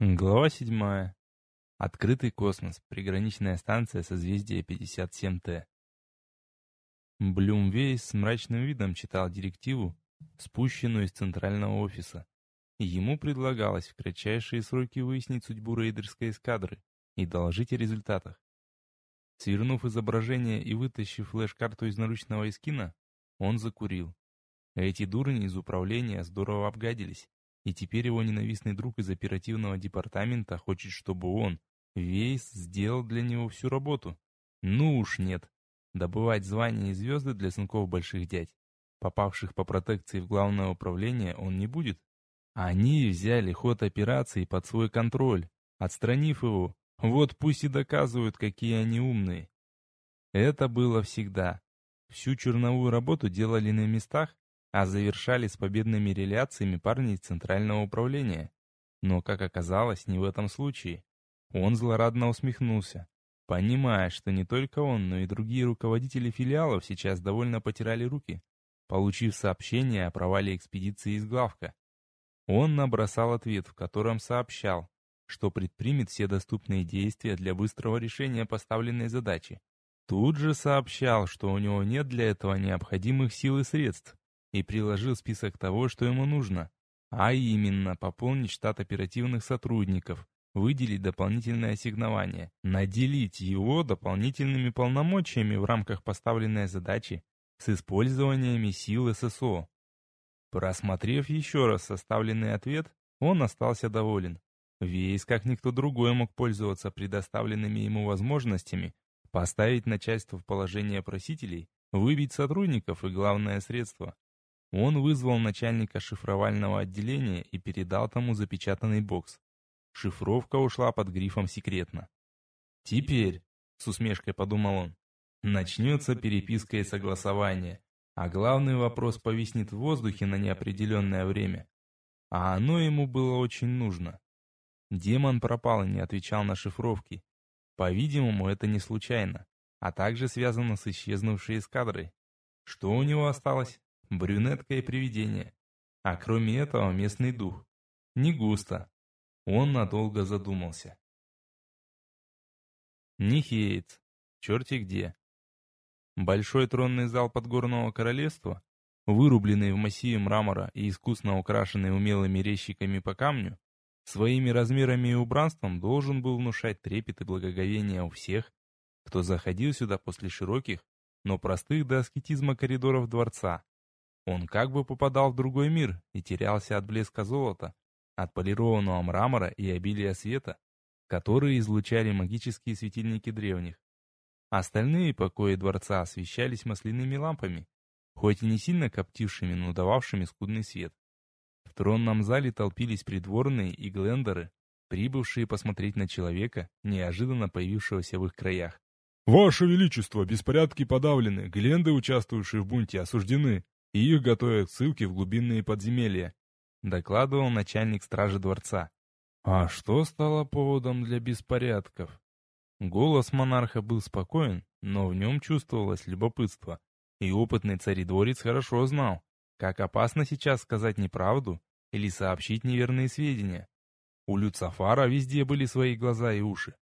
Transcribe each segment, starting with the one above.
Глава 7. Открытый космос. Приграничная станция созвездия 57Т. Блюмвейс с мрачным видом читал директиву, спущенную из центрального офиса. Ему предлагалось в кратчайшие сроки выяснить судьбу рейдерской эскадры и доложить о результатах. Свернув изображение и вытащив флеш-карту из наручного искина, он закурил. Эти дурни из управления здорово обгадились. И теперь его ненавистный друг из оперативного департамента хочет, чтобы он, Вейс, сделал для него всю работу. Ну уж нет. Добывать звания и звезды для сынков больших дядь, попавших по протекции в главное управление, он не будет. Они взяли ход операции под свой контроль, отстранив его. Вот пусть и доказывают, какие они умные. Это было всегда. Всю черновую работу делали на местах, а завершали с победными реляциями парни Центрального управления. Но, как оказалось, не в этом случае. Он злорадно усмехнулся, понимая, что не только он, но и другие руководители филиалов сейчас довольно потирали руки, получив сообщение о провале экспедиции из главка. Он набросал ответ, в котором сообщал, что предпримет все доступные действия для быстрого решения поставленной задачи. Тут же сообщал, что у него нет для этого необходимых сил и средств, и приложил список того, что ему нужно, а именно пополнить штат оперативных сотрудников, выделить дополнительное ассигнование, наделить его дополнительными полномочиями в рамках поставленной задачи с использованиями сил ССО. Просмотрев еще раз составленный ответ, он остался доволен. Вейс, как никто другой, мог пользоваться предоставленными ему возможностями, поставить начальство в положение просителей, выбить сотрудников и главное средство он вызвал начальника шифровального отделения и передал тому запечатанный бокс. Шифровка ушла под грифом «Секретно». «Теперь», — с усмешкой подумал он, — «начнется переписка и согласование, а главный вопрос повиснет в воздухе на неопределенное время. А оно ему было очень нужно. Демон пропал и не отвечал на шифровки. По-видимому, это не случайно, а также связано с исчезнувшей эскадрой. Что у него осталось? Брюнетка и привидение. А кроме этого местный дух. Не густо. Он надолго задумался. Нихеец. Черти где. Большой тронный зал подгорного королевства, вырубленный в массиве мрамора и искусно украшенный умелыми резчиками по камню, своими размерами и убранством должен был внушать трепет и благоговение у всех, кто заходил сюда после широких, но простых до аскетизма коридоров дворца. Он как бы попадал в другой мир и терялся от блеска золота, от полированного мрамора и обилия света, которые излучали магические светильники древних. Остальные покои дворца освещались масляными лампами, хоть и не сильно коптившими, но дававшими скудный свет. В тронном зале толпились придворные и глендеры, прибывшие посмотреть на человека, неожиданно появившегося в их краях. «Ваше Величество, беспорядки подавлены, гленды, участвующие в бунте, осуждены и их готовят ссылки в глубинные подземелья», — докладывал начальник стражи дворца. А что стало поводом для беспорядков? Голос монарха был спокоен, но в нем чувствовалось любопытство, и опытный царедворец хорошо знал, как опасно сейчас сказать неправду или сообщить неверные сведения. У Люцифара везде были свои глаза и уши.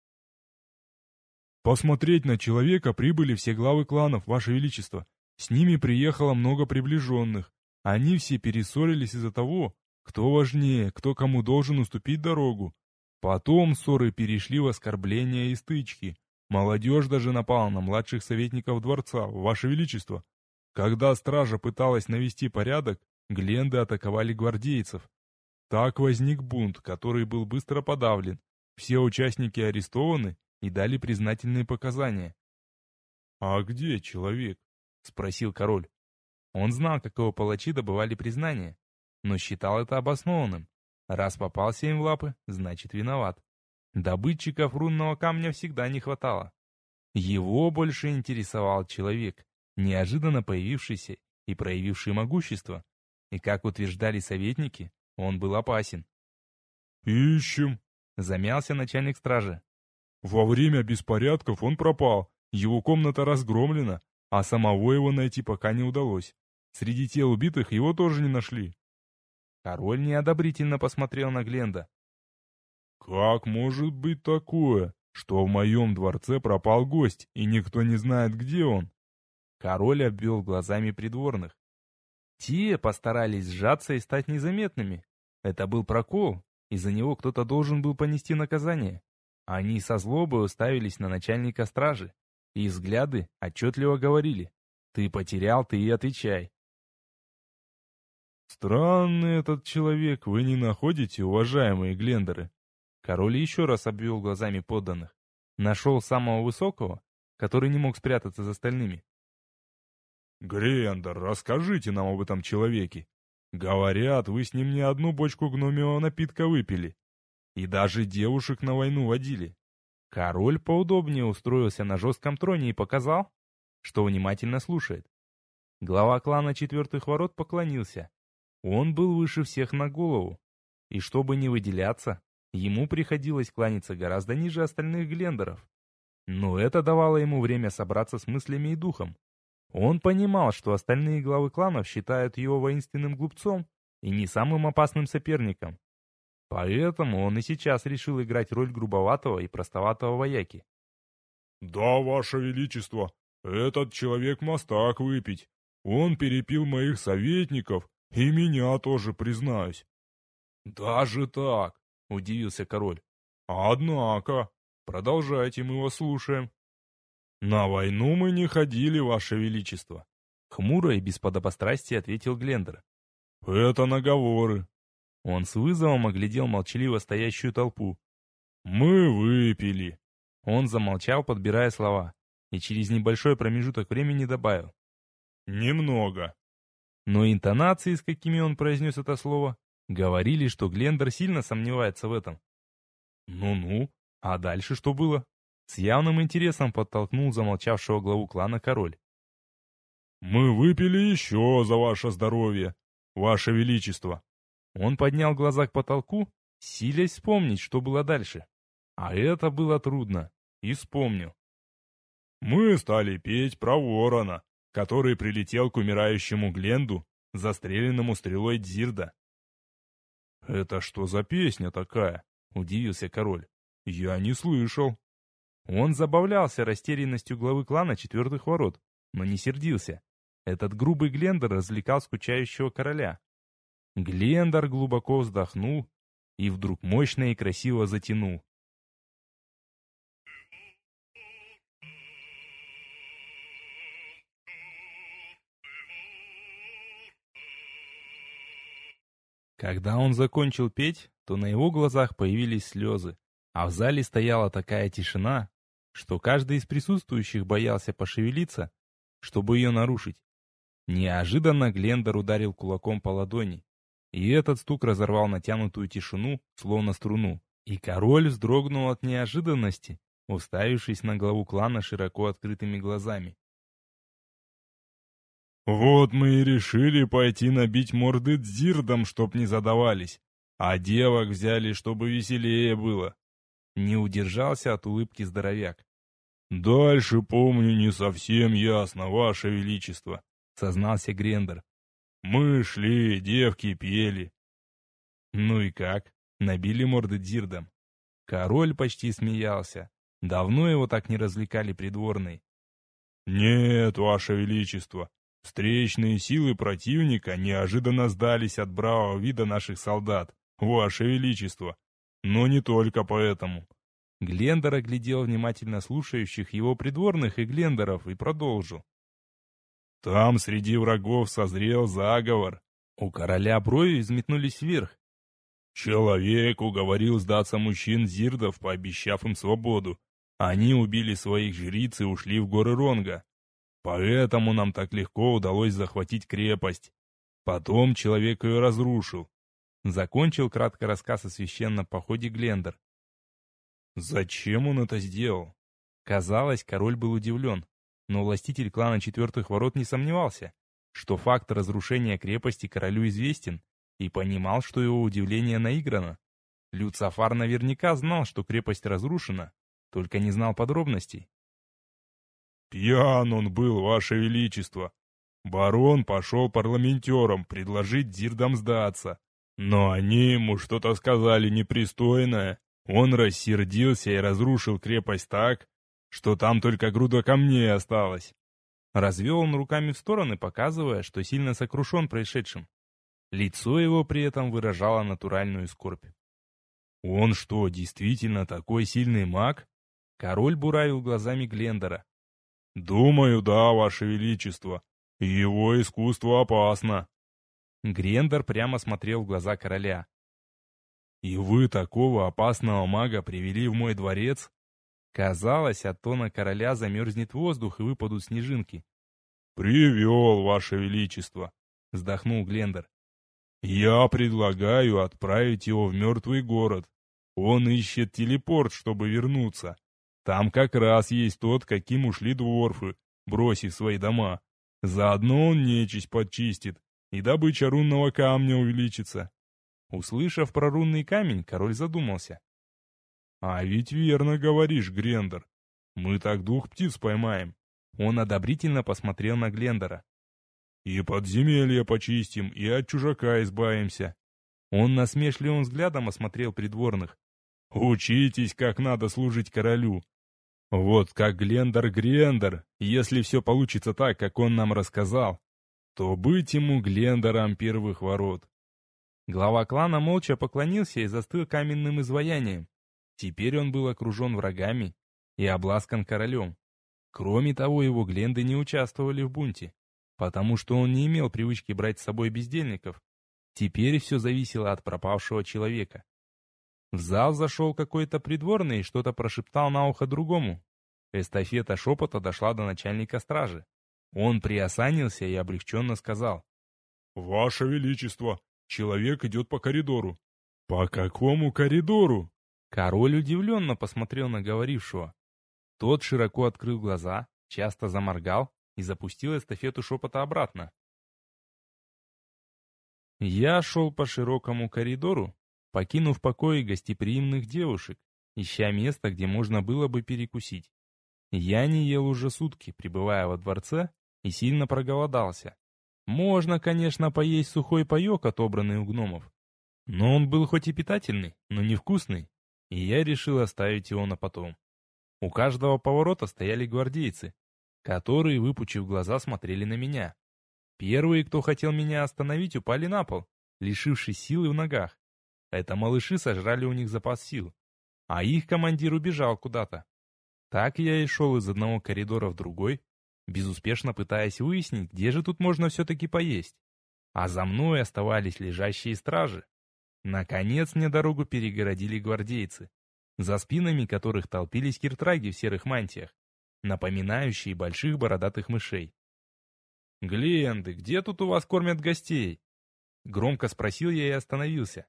«Посмотреть на человека прибыли все главы кланов, Ваше Величество. С ними приехало много приближенных. Они все перессорились из-за того, кто важнее, кто кому должен уступить дорогу. Потом ссоры перешли в оскорбления и стычки. Молодежь даже напала на младших советников дворца, Ваше Величество. Когда стража пыталась навести порядок, Гленды атаковали гвардейцев. Так возник бунт, который был быстро подавлен. Все участники арестованы и дали признательные показания. «А где человек?» — спросил король. Он знал, как его палачи добывали признание, но считал это обоснованным. Раз попался им в лапы, значит виноват. Добытчиков рунного камня всегда не хватало. Его больше интересовал человек, неожиданно появившийся и проявивший могущество. И, как утверждали советники, он был опасен. «Ищем», — замялся начальник стражи. «Во время беспорядков он пропал, его комната разгромлена, а самого его найти пока не удалось. Среди тел убитых его тоже не нашли. Король неодобрительно посмотрел на Гленда. «Как может быть такое, что в моем дворце пропал гость, и никто не знает, где он?» Король обвел глазами придворных. Те постарались сжаться и стать незаметными. Это был прокол, из-за него кто-то должен был понести наказание. Они со злобой уставились на начальника стражи, и взгляды отчетливо говорили «Ты потерял, ты и отвечай». «Странный этот человек, вы не находите, уважаемые Глендеры?» Король еще раз обвел глазами подданных. Нашел самого высокого, который не мог спрятаться за остальными. «Грендер, расскажите нам об этом человеке. Говорят, вы с ним не одну бочку гномиего напитка выпили. И даже девушек на войну водили». Король поудобнее устроился на жестком троне и показал, что внимательно слушает. Глава клана Четвертых Ворот поклонился. Он был выше всех на голову. И чтобы не выделяться, ему приходилось кланяться гораздо ниже остальных глендеров. Но это давало ему время собраться с мыслями и духом. Он понимал, что остальные главы кланов считают его воинственным глупцом и не самым опасным соперником. Поэтому он и сейчас решил играть роль грубоватого и простоватого вояки. «Да, Ваше Величество, этот человек мастак выпить. Он перепил моих советников и меня тоже, признаюсь». «Даже так?» — удивился король. «Однако, продолжайте, мы вас слушаем». «На войну мы не ходили, Ваше Величество», — хмуро и без подобострастия ответил Глендер. «Это наговоры». Он с вызовом оглядел молчаливо стоящую толпу. «Мы выпили». Он замолчал, подбирая слова, и через небольшой промежуток времени добавил. «Немного». Но интонации, с какими он произнес это слово, говорили, что Глендер сильно сомневается в этом. «Ну-ну, а дальше что было?» С явным интересом подтолкнул замолчавшего главу клана король. «Мы выпили еще за ваше здоровье, ваше величество!» Он поднял глаза к потолку, силясь вспомнить, что было дальше. А это было трудно. И вспомнил. «Мы стали петь про ворона, который прилетел к умирающему Гленду, застреленному стрелой Дзирда». «Это что за песня такая?» — удивился король. «Я не слышал». Он забавлялся растерянностью главы клана Четвертых Ворот, но не сердился. Этот грубый Глендер развлекал скучающего короля. Глендер глубоко вздохнул и вдруг мощно и красиво затянул. Когда он закончил петь, то на его глазах появились слезы, а в зале стояла такая тишина, что каждый из присутствующих боялся пошевелиться, чтобы ее нарушить. Неожиданно Глендер ударил кулаком по ладони, и этот стук разорвал натянутую тишину, словно струну, и король вздрогнул от неожиданности, уставившись на главу клана широко открытыми глазами. «Вот мы и решили пойти набить морды дзирдом, чтоб не задавались, а девок взяли, чтобы веселее было. Не удержался от улыбки здоровяк. «Дальше, помню, не совсем ясно, Ваше Величество», — сознался Грендер. «Мы шли, девки пели». «Ну и как? Набили морды дзирдом?» Король почти смеялся. Давно его так не развлекали придворные. «Нет, Ваше Величество, встречные силы противника неожиданно сдались от бравого вида наших солдат, Ваше Величество. Но не только поэтому. Глендер оглядел внимательно слушающих его придворных и Глендеров и продолжил. Там среди врагов созрел заговор. У короля брови взметнулись вверх. Человек уговорил сдаться мужчин Зирдов, пообещав им свободу. Они убили своих жриц и ушли в горы Ронга. Поэтому нам так легко удалось захватить крепость. Потом человек ее разрушил. Закончил кратко рассказ о священном походе Глендер. Зачем он это сделал? Казалось, король был удивлен, но властитель клана Четвертых Ворот не сомневался, что факт разрушения крепости королю известен, и понимал, что его удивление наиграно. Люцафар наверняка знал, что крепость разрушена, только не знал подробностей. «Пьян он был, ваше величество. Барон пошел парламентерам предложить Зирдам сдаться. Но они ему что-то сказали непристойное, Он рассердился и разрушил крепость так, что там только груда камней осталась. Развел он руками в стороны, показывая, что сильно сокрушен происшедшим. Лицо его при этом выражало натуральную скорбь. «Он что, действительно такой сильный маг?» Король буравил глазами Глендера. «Думаю, да, ваше величество. Его искусство опасно». Грендер прямо смотрел в глаза короля. «И вы такого опасного мага привели в мой дворец?» Казалось, от тона короля замерзнет воздух и выпадут снежинки. «Привел, ваше величество», — вздохнул Глендер. «Я предлагаю отправить его в мертвый город. Он ищет телепорт, чтобы вернуться. Там как раз есть тот, каким ушли дворфы, бросив свои дома. Заодно он нечисть подчистит, и добыча рунного камня увеличится». Услышав про рунный камень, король задумался. «А ведь верно говоришь, Грендер. Мы так двух птиц поймаем». Он одобрительно посмотрел на Глендера. «И подземелье почистим, и от чужака избавимся». Он насмешливым взглядом осмотрел придворных. «Учитесь, как надо служить королю. Вот как Глендер Грендер, если все получится так, как он нам рассказал, то быть ему Глендером первых ворот». Глава клана молча поклонился и застыл каменным изваянием. Теперь он был окружен врагами и обласкан королем. Кроме того, его Гленды не участвовали в бунте, потому что он не имел привычки брать с собой бездельников. Теперь все зависело от пропавшего человека. В зал зашел какой-то придворный и что-то прошептал на ухо другому. Эстафета шепота дошла до начальника стражи. Он приосанился и облегченно сказал. «Ваше Величество, человек идет по коридору». «По какому коридору?» Король удивленно посмотрел на говорившего. Тот широко открыл глаза, часто заморгал и запустил эстафету шепота обратно. Я шел по широкому коридору, покинув покои гостеприимных девушек, ища место, где можно было бы перекусить. Я не ел уже сутки, пребывая во дворце, и сильно проголодался. Можно, конечно, поесть сухой паек, отобранный у гномов. Но он был хоть и питательный, но невкусный, и я решил оставить его на потом. У каждого поворота стояли гвардейцы, которые, выпучив глаза, смотрели на меня. Первые, кто хотел меня остановить, упали на пол, лишившись силы в ногах. Это малыши сожрали у них запас сил, а их командир убежал куда-то. Так я и шел из одного коридора в другой, безуспешно пытаясь выяснить, где же тут можно все-таки поесть. А за мной оставались лежащие стражи. Наконец мне дорогу перегородили гвардейцы, за спинами которых толпились киртраги в серых мантиях, напоминающие больших бородатых мышей. «Гленды, где тут у вас кормят гостей?» Громко спросил я и остановился.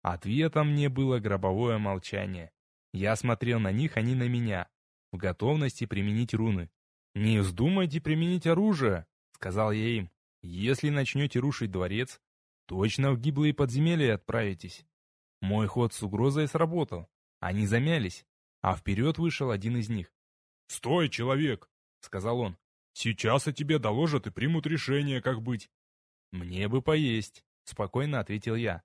Ответом мне было гробовое молчание. Я смотрел на них, они на меня, в готовности применить руны. «Не вздумайте применить оружие», — сказал я им. «Если начнете рушить дворец, Точно в гиблые подземелья отправитесь. Мой ход с угрозой сработал. Они замялись, а вперед вышел один из них. «Стой, человек!» — сказал он. «Сейчас о тебе доложат и примут решение, как быть». «Мне бы поесть», — спокойно ответил я.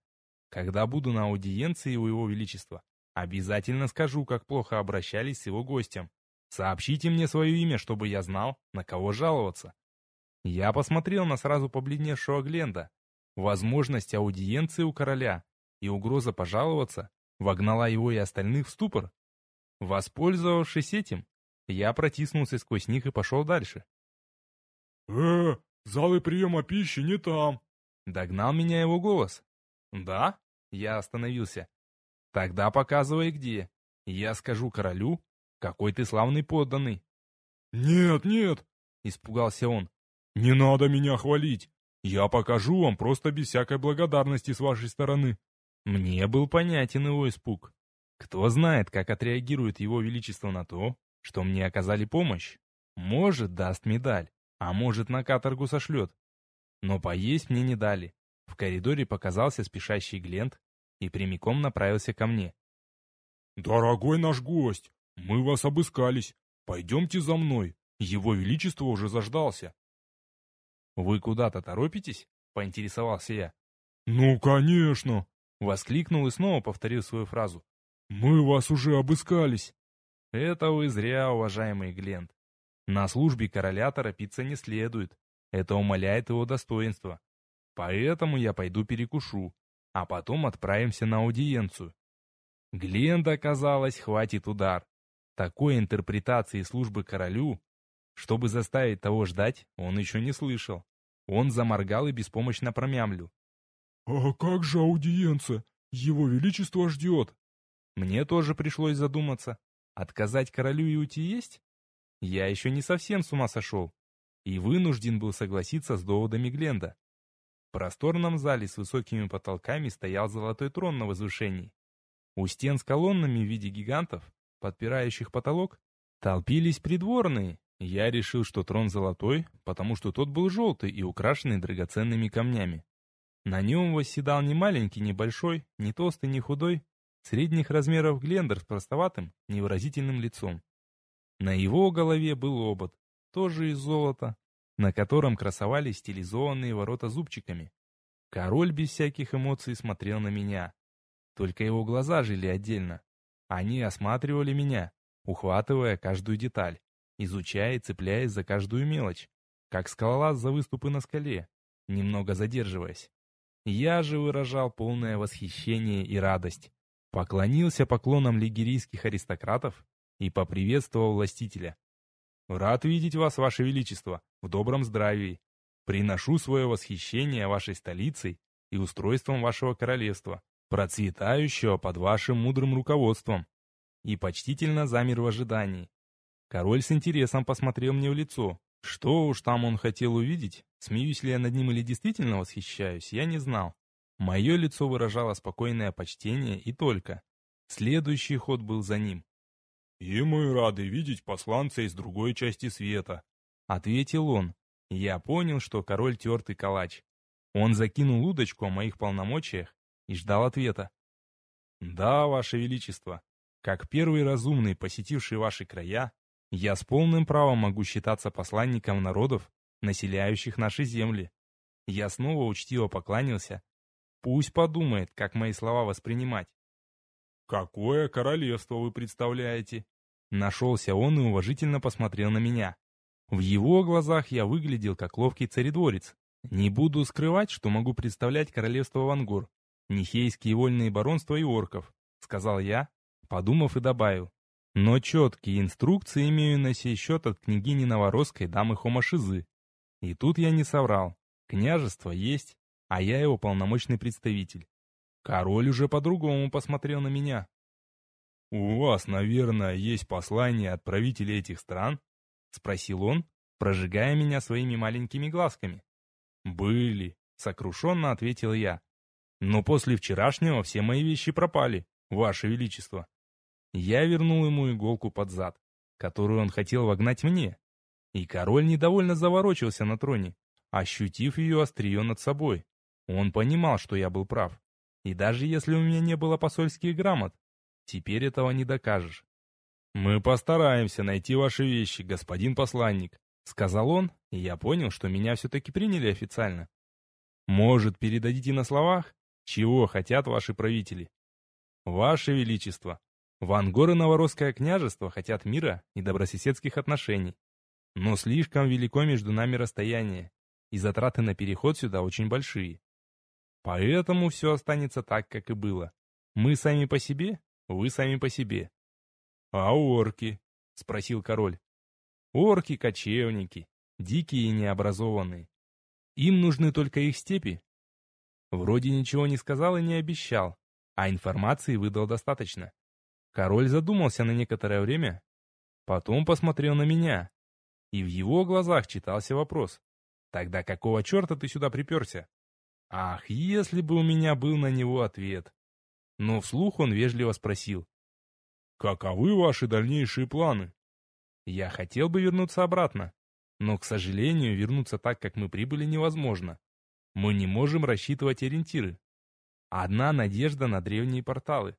«Когда буду на аудиенции у его величества, обязательно скажу, как плохо обращались с его гостем. Сообщите мне свое имя, чтобы я знал, на кого жаловаться». Я посмотрел на сразу побледневшего Гленда, Возможность аудиенции у короля и угроза пожаловаться вогнала его и остальных в ступор. Воспользовавшись этим, я протиснулся сквозь них и пошел дальше. «Э, залы приема пищи не там!» Догнал меня его голос. «Да?» Я остановился. «Тогда показывай где. Я скажу королю, какой ты славный подданный». «Нет, нет!» — испугался он. «Не надо меня хвалить. Я покажу вам просто без всякой благодарности с вашей стороны». Мне был понятен его испуг. Кто знает, как отреагирует его величество на то, что мне оказали помощь. Может, даст медаль, а может, на каторгу сошлет. Но поесть мне не дали. В коридоре показался спешащий Глент и прямиком направился ко мне. «Дорогой наш гость, мы вас обыскались. Пойдемте за мной. Его Величество уже заждался». «Вы куда-то торопитесь?» — поинтересовался я. «Ну, конечно!» — воскликнул и снова повторил свою фразу. Мы вас уже обыскались. Это вы зря, уважаемый Глент. На службе короля торопиться не следует. Это умаляет его достоинство. Поэтому я пойду перекушу, а потом отправимся на аудиенцию. Гленда, казалось, хватит удар. Такой интерпретации службы королю, чтобы заставить того ждать, он еще не слышал. Он заморгал и беспомощно промямлил. «А как же аудиенция? Его Величество ждет!» Мне тоже пришлось задуматься. Отказать королю и уйти есть? Я еще не совсем с ума сошел. И вынужден был согласиться с доводами Гленда. В просторном зале с высокими потолками стоял золотой трон на возвышении. У стен с колоннами в виде гигантов, подпирающих потолок, толпились придворные. Я решил, что трон золотой, потому что тот был желтый и украшенный драгоценными камнями. На нем восседал не маленький, не большой, не толстый, не худой, средних размеров Глендер с простоватым, невыразительным лицом. На его голове был обод, тоже из золота, на котором красовались стилизованные ворота зубчиками. Король без всяких эмоций смотрел на меня. Только его глаза жили отдельно. Они осматривали меня, ухватывая каждую деталь, изучая и цепляясь за каждую мелочь, как скалолаз за выступы на скале, немного задерживаясь. Я же выражал полное восхищение и радость. Поклонился поклонам лигерийских аристократов и поприветствовал властителя. «Рад видеть вас, ваше величество, в добром здравии. Приношу свое восхищение вашей столицей и устройством вашего королевства процветающего под вашим мудрым руководством, и почтительно замер в ожидании. Король с интересом посмотрел мне в лицо. Что уж там он хотел увидеть, смеюсь ли я над ним или действительно восхищаюсь, я не знал. Мое лицо выражало спокойное почтение и только. Следующий ход был за ним. «И мы рады видеть посланца из другой части света», — ответил он. Я понял, что король тертый калач. Он закинул удочку о моих полномочиях и ждал ответа. «Да, Ваше Величество, как первый разумный, посетивший ваши края, я с полным правом могу считаться посланником народов, населяющих наши земли. Я снова учтиво поклонился. Пусть подумает, как мои слова воспринимать. «Какое королевство вы представляете?» Нашелся он и уважительно посмотрел на меня. В его глазах я выглядел как ловкий царедворец. Не буду скрывать, что могу представлять королевство Вангор, Нихейские вольные баронства и орков, сказал я, подумав и добавил. Но четкие инструкции имею на сей счет от княгини Новоросской дамы Хомашизы. И тут я не соврал. Княжество есть, а я его полномочный представитель. Король уже по-другому посмотрел на меня. «У вас, наверное, есть послание от правителей этих стран?» — спросил он, прожигая меня своими маленькими глазками. «Были», — сокрушенно ответил я. Но после вчерашнего все мои вещи пропали, Ваше Величество. Я вернул ему иголку под зад, которую он хотел вогнать мне. И король недовольно заворочился на троне, ощутив ее острие над собой. Он понимал, что я был прав. И даже если у меня не было посольских грамот, теперь этого не докажешь. «Мы постараемся найти ваши вещи, господин посланник», — сказал он, и я понял, что меня все-таки приняли официально. «Может, передадите на словах? Чего хотят ваши правители? Ваше Величество, Вангор и Новоросское княжество хотят мира и добрососедских отношений. Но слишком велико между нами расстояние, и затраты на переход сюда очень большие. Поэтому все останется так, как и было. Мы сами по себе, вы сами по себе. А орки? Спросил король. Орки — кочевники, дикие и необразованные. Им нужны только их степи, Вроде ничего не сказал и не обещал, а информации выдал достаточно. Король задумался на некоторое время, потом посмотрел на меня, и в его глазах читался вопрос. «Тогда какого черта ты сюда приперся?» Ах, если бы у меня был на него ответ. Но вслух он вежливо спросил. «Каковы ваши дальнейшие планы?» Я хотел бы вернуться обратно, но, к сожалению, вернуться так, как мы прибыли, невозможно мы не можем рассчитывать ориентиры. Одна надежда на древние порталы.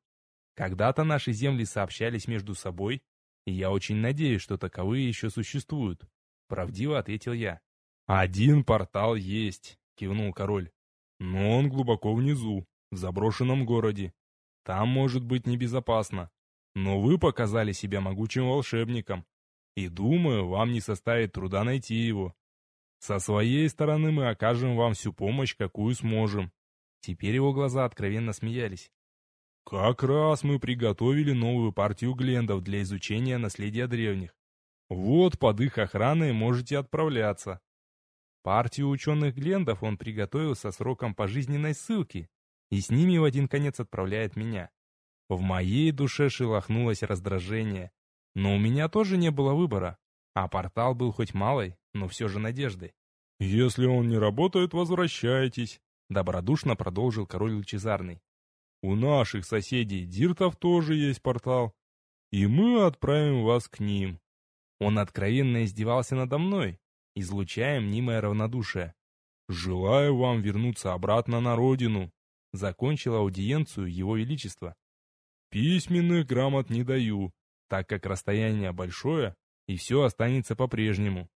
Когда-то наши земли сообщались между собой, и я очень надеюсь, что таковые еще существуют. Правдиво ответил я. «Один портал есть», — кивнул король. «Но он глубоко внизу, в заброшенном городе. Там может быть небезопасно. Но вы показали себя могучим волшебником. И думаю, вам не составит труда найти его. Со своей стороны мы окажем вам всю помощь, какую сможем. Теперь его глаза откровенно смеялись. Как раз мы приготовили новую партию глендов для изучения наследия древних. Вот под их охраной можете отправляться. Партию ученых глендов он приготовил со сроком пожизненной ссылки, и с ними в один конец отправляет меня. В моей душе шелохнулось раздражение, но у меня тоже не было выбора, а портал был хоть малой, но все же надеждой. «Если он не работает, возвращайтесь», — добродушно продолжил король Лучезарный. «У наших соседей Диртов тоже есть портал, и мы отправим вас к ним». Он откровенно издевался надо мной, излучая мнимое равнодушие. «Желаю вам вернуться обратно на родину», — закончил аудиенцию его величество. «Письменных грамот не даю, так как расстояние большое, и все останется по-прежнему».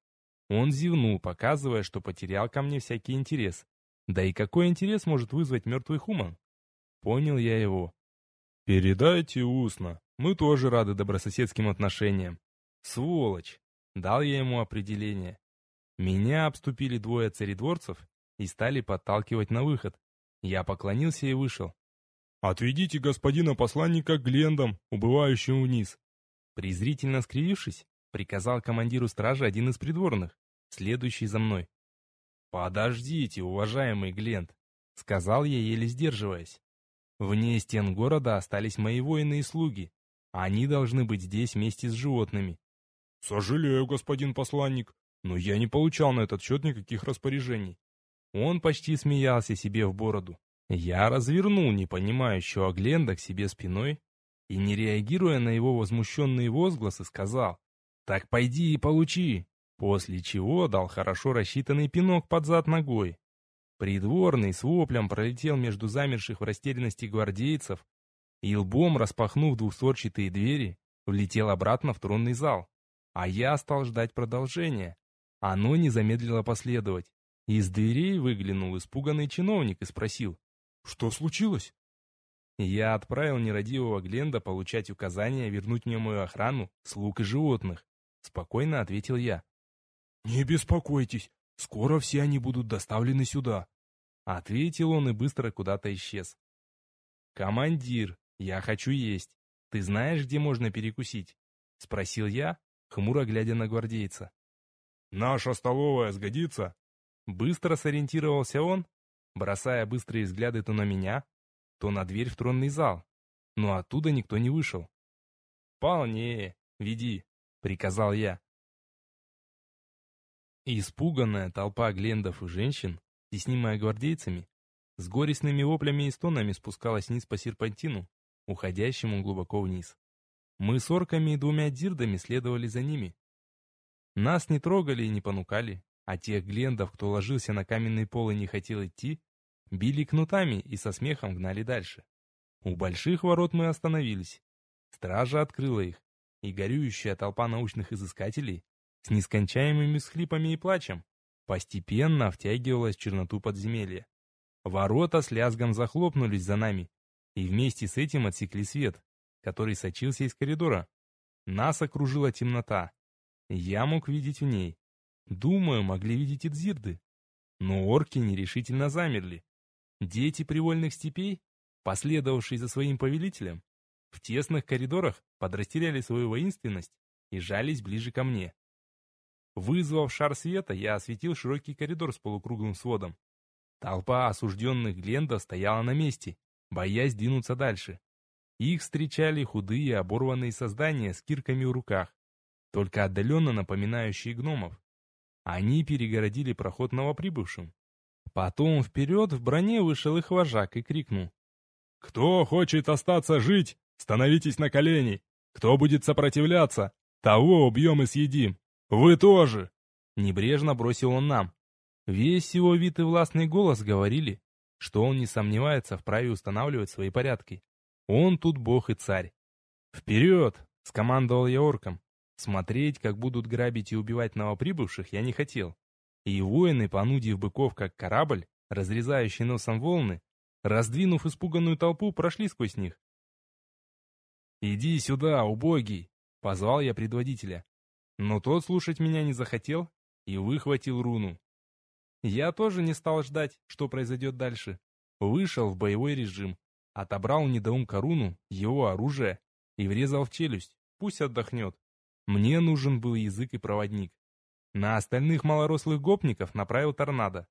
Он зевнул, показывая, что потерял ко мне всякий интерес. Да и какой интерес может вызвать мертвый хуман? Понял я его. «Передайте устно. Мы тоже рады добрососедским отношениям». «Сволочь!» Дал я ему определение. Меня обступили двое царедворцев и стали подталкивать на выход. Я поклонился и вышел. «Отведите господина посланника к Глендам, убывающим вниз». Презрительно скривившись, приказал командиру стражи один из придворных, следующий за мной. «Подождите, уважаемый Глент», — сказал я, еле сдерживаясь. «Вне стен города остались мои воины и слуги. Они должны быть здесь вместе с животными». «Сожалею, господин посланник, но я не получал на этот счет никаких распоряжений. Он почти смеялся себе в бороду. Я развернул непонимающего Гленда к себе спиной и, не реагируя на его возмущенные возгласы, сказал «Так пойди и получи!» После чего дал хорошо рассчитанный пинок под зад ногой. Придворный с воплем пролетел между замерших в растерянности гвардейцев и лбом, распахнув двухстворчатые двери, влетел обратно в тронный зал. А я стал ждать продолжения. Оно не замедлило последовать. Из дверей выглянул испуганный чиновник и спросил. «Что случилось?» Я отправил нерадивого Гленда получать указания вернуть мне мою охрану, слуг и животных. Спокойно ответил я. «Не беспокойтесь, скоро все они будут доставлены сюда», ответил он и быстро куда-то исчез. «Командир, я хочу есть. Ты знаешь, где можно перекусить?» Спросил я, хмуро глядя на гвардейца. «Наша столовая сгодится?» Быстро сориентировался он, бросая быстрые взгляды то на меня, то на дверь в тронный зал, но оттуда никто не вышел. «Вполне, веди», — приказал я. Испуганная толпа глендов и женщин, теснимая гвардейцами, с горестными воплями и стонами спускалась вниз по серпантину, уходящему глубоко вниз. Мы с орками и двумя дирдами следовали за ними, нас не трогали и не понукали, а тех глендов, кто ложился на каменный пол и не хотел идти, били кнутами и со смехом гнали дальше. У больших ворот мы остановились. Стража открыла их, и горюющая толпа научных изыскателей с нескончаемыми схлипами и плачем постепенно втягивалась в черноту подземелья. Ворота с лязгом захлопнулись за нами, и вместе с этим отсекли свет, который сочился из коридора. Нас окружила темнота, я мог видеть в ней. Думаю, могли видеть и дзирды. Но орки нерешительно замерли. Дети привольных степей, последовавшие за своим повелителем, в тесных коридорах подрастеряли свою воинственность и жались ближе ко мне. Вызвав шар света, я осветил широкий коридор с полукруглым сводом. Толпа осужденных Гленда стояла на месте, боясь двинуться дальше. Их встречали худые оборванные создания с кирками в руках только отдаленно напоминающие гномов. Они перегородили проход новоприбывшим. Потом вперед в броне вышел их вожак и крикнул. «Кто хочет остаться жить, становитесь на колени! Кто будет сопротивляться, того убьем и съедим! Вы тоже!» Небрежно бросил он нам. Весь его вид и властный голос говорили, что он не сомневается в праве устанавливать свои порядки. Он тут бог и царь. «Вперед!» — скомандовал я орком. Смотреть, как будут грабить и убивать новоприбывших, я не хотел. И воины, понудив быков как корабль, разрезающий носом волны, раздвинув испуганную толпу, прошли сквозь них, «Иди сюда, убогий!» — позвал я предводителя. Но тот слушать меня не захотел и выхватил руну. Я тоже не стал ждать, что произойдет дальше. Вышел в боевой режим, отобрал недоумка руну, его оружие, и врезал в челюсть. Пусть отдохнет. Мне нужен был язык и проводник. На остальных малорослых гопников направил торнадо.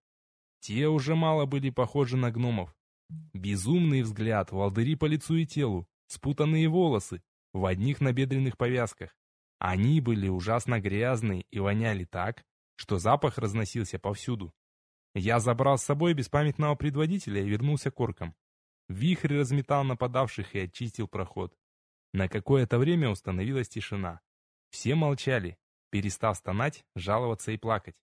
Те уже мало были похожи на гномов. Безумный взгляд, волдыри по лицу и телу, спутанные волосы, в одних набедренных повязках. Они были ужасно грязные и воняли так, что запах разносился повсюду. Я забрал с собой беспамятного предводителя и вернулся к оркам. Вихрь разметал нападавших и очистил проход. На какое-то время установилась тишина. Все молчали, перестав стонать, жаловаться и плакать.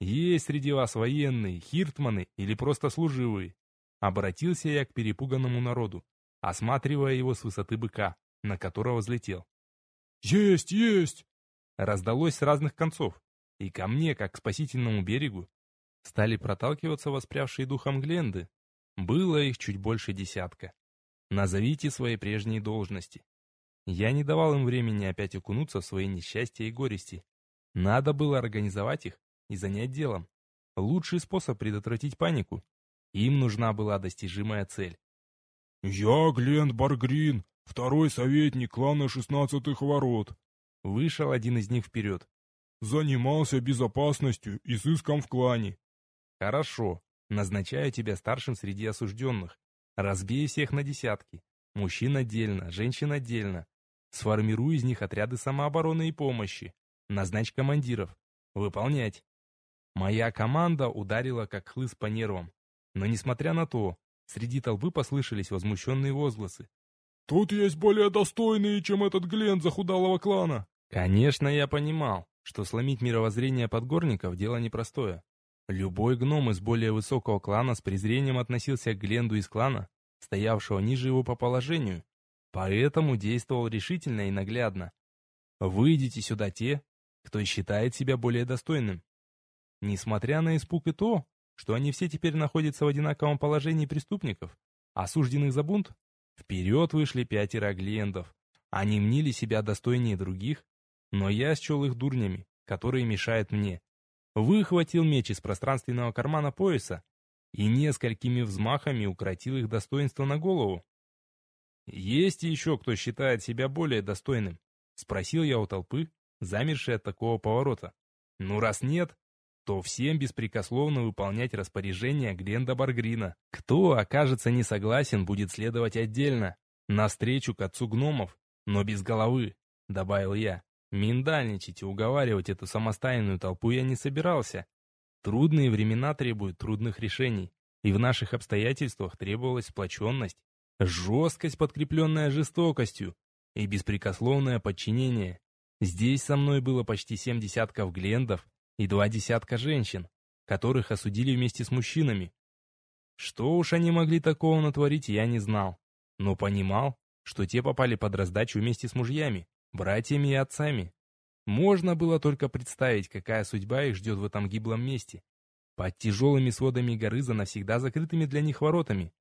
«Есть среди вас военные, хиртманы или просто служивые?» Обратился я к перепуганному народу, осматривая его с высоты быка, на которого взлетел. «Есть, есть!» Раздалось с разных концов, и ко мне, как к спасительному берегу, стали проталкиваться воспрявшие духом гленды. Было их чуть больше десятка. Назовите свои прежние должности. Я не давал им времени опять окунуться в свои несчастья и горести. Надо было организовать их и занять делом. Лучший способ предотвратить панику. Им нужна была достижимая цель. «Я Глент Баргрин, второй советник клана шестнадцатых ворот». Вышел один из них вперед. «Занимался безопасностью и сыском в клане». «Хорошо. Назначаю тебя старшим среди осужденных. Разбей всех на десятки. Мужчин отдельно, женщин отдельно. Сформируй из них отряды самообороны и помощи. Назначь командиров. Выполнять. Моя команда ударила как хлыст по нервам. Но несмотря на то, среди толпы послышались возмущенные возгласы. «Тут есть более достойные, чем этот Глент захудалого клана!» Конечно, я понимал, что сломить мировоззрение подгорников – дело непростое. Любой гном из более высокого клана с презрением относился к Гленду из клана, стоявшего ниже его по положению, Поэтому действовал решительно и наглядно. Выйдите сюда те, кто считает себя более достойным. Несмотря на испуг и то, что они все теперь находятся в одинаковом положении преступников, осужденных за бунт, вперед вышли пятеро глендов. Они мнили себя достойнее других, но я счел их дурнями, которые мешают мне. Выхватил меч из пространственного кармана пояса и несколькими взмахами укротил их достоинство на голову. «Есть еще кто считает себя более достойным?» — спросил я у толпы, замершей от такого поворота. «Ну, раз нет, то всем беспрекословно выполнять распоряжения Гленда Баргрина. Кто окажется не согласен, будет следовать отдельно, навстречу к отцу гномов, но без головы», — добавил я. Миндальничать и уговаривать эту самостайную толпу я не собирался. Трудные времена требуют трудных решений, и в наших обстоятельствах требовалась сплоченность. Жесткость, подкрепленная жестокостью, и беспрекословное подчинение. Здесь со мной было почти семь десятков глендов и два десятка женщин, которых осудили вместе с мужчинами. Что уж они могли такого натворить, я не знал, но понимал, что те попали под раздачу вместе с мужьями, братьями и отцами. Можно было только представить, какая судьба их ждет в этом гиблом месте. Под тяжелыми сводами горы за навсегда закрытыми для них воротами,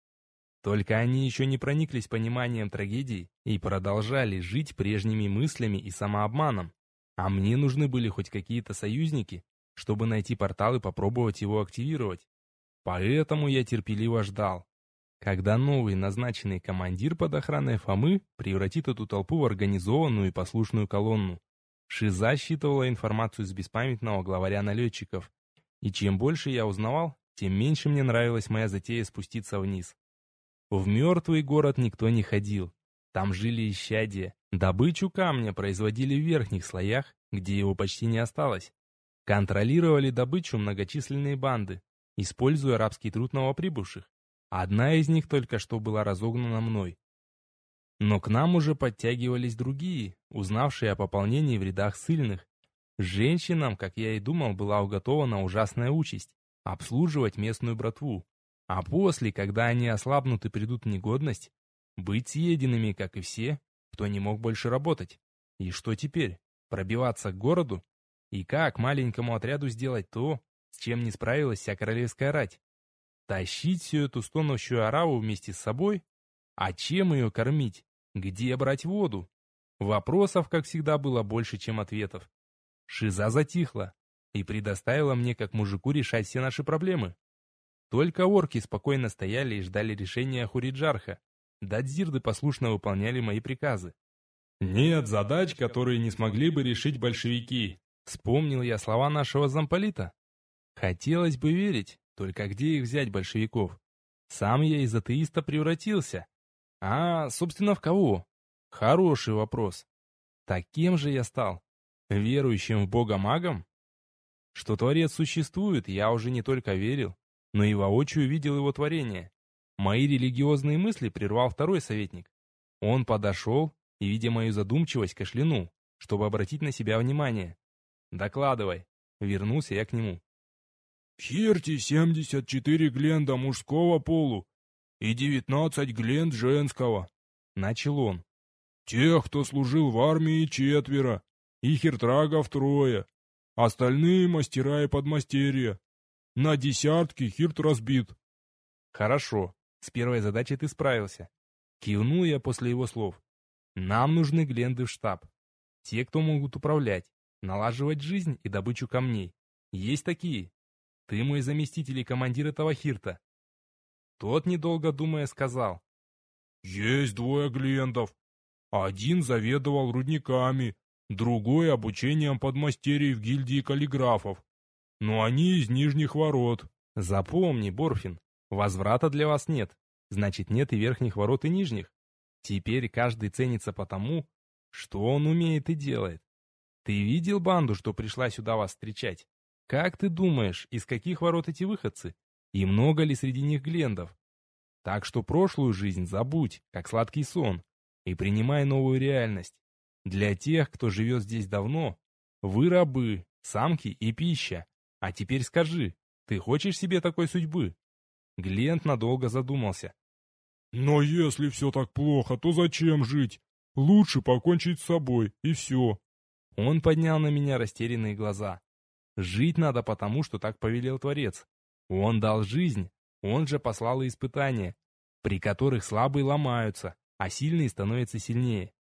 только они еще не прониклись пониманием трагедии и продолжали жить прежними мыслями и самообманом. А мне нужны были хоть какие-то союзники, чтобы найти портал и попробовать его активировать. Поэтому я терпеливо ждал, когда новый назначенный командир под охраной Фомы превратит эту толпу в организованную и послушную колонну. Шиза считывала информацию с беспамятного главаря налетчиков. И чем больше я узнавал, тем меньше мне нравилась моя затея спуститься вниз. В мертвый город никто не ходил. Там жили исчадия. Добычу камня производили в верхних слоях, где его почти не осталось. Контролировали добычу многочисленные банды, используя арабский труд новоприбывших. Одна из них только что была разогнана мной. Но к нам уже подтягивались другие, узнавшие о пополнении в рядах сильных. Женщинам, как я и думал, была уготована ужасная участь – обслуживать местную братву. А после, когда они ослабнут и придут в негодность, быть съеденными, как и все, кто не мог больше работать. И что теперь? Пробиваться к городу? И как маленькому отряду сделать то, с чем не справилась вся королевская рать? Тащить всю эту стонущую ораву вместе с собой? А чем ее кормить? Где брать воду? Вопросов, как всегда, было больше, чем ответов. Шиза затихла и предоставила мне, как мужику, решать все наши проблемы. Только орки спокойно стояли и ждали решения Хуриджарха. Дадзирды послушно выполняли мои приказы. «Нет задач, которые не смогли бы решить большевики», — вспомнил я слова нашего замполита. Хотелось бы верить, только где их взять, большевиков? Сам я из атеиста превратился. А, собственно, в кого? Хороший вопрос. Так кем же я стал? Верующим в Бога магом? Что Творец существует, я уже не только верил, но и воочию видел его творение. Мои религиозные мысли прервал второй советник. Он подошел и, видя мою задумчивость, кашлянул, чтобы обратить на себя внимание. «Докладывай». Вернулся я к нему. В Хирте 74 гленда мужского полу и 19 гленд женского. Начал он. Тех, кто служил в армии, четверо, и хиртрагов трое. Остальные мастера и подмастерья. На десятки хирт разбит. Хорошо, с первой задачей ты справился. Кивнул я после его слов. Нам нужны гленды в штаб. Те, кто могут управлять, налаживать жизнь и добычу камней. Есть такие. Ты мой заместитель и командир этого хирта. Тот, недолго думая, сказал. Есть двое глендов. Один заведовал рудниками, другой — обучением подмастерий в гильдии каллиграфов. Но они из нижних ворот. Запомни, Борфин, возврата для вас нет. Значит, нет и верхних ворот, и нижних. Теперь каждый ценится потому, что он умеет и делает. Ты видел банду, что пришла сюда вас встречать? Как ты думаешь, из каких ворот эти выходцы? И много ли среди них глендов? Так что прошлую жизнь забудь, как сладкий сон, и принимай новую реальность. Для тех, кто живет здесь давно, вы рабы, самки и пища. А теперь скажи, ты хочешь себе такой судьбы? Глент надолго задумался. Но если все так плохо, то зачем жить? Лучше покончить с собой, и все. Он поднял на меня растерянные глаза. Жить надо потому, что так повелел Творец. Он дал жизнь, он же послал и испытания, при которых слабые ломаются, а сильные становятся сильнее.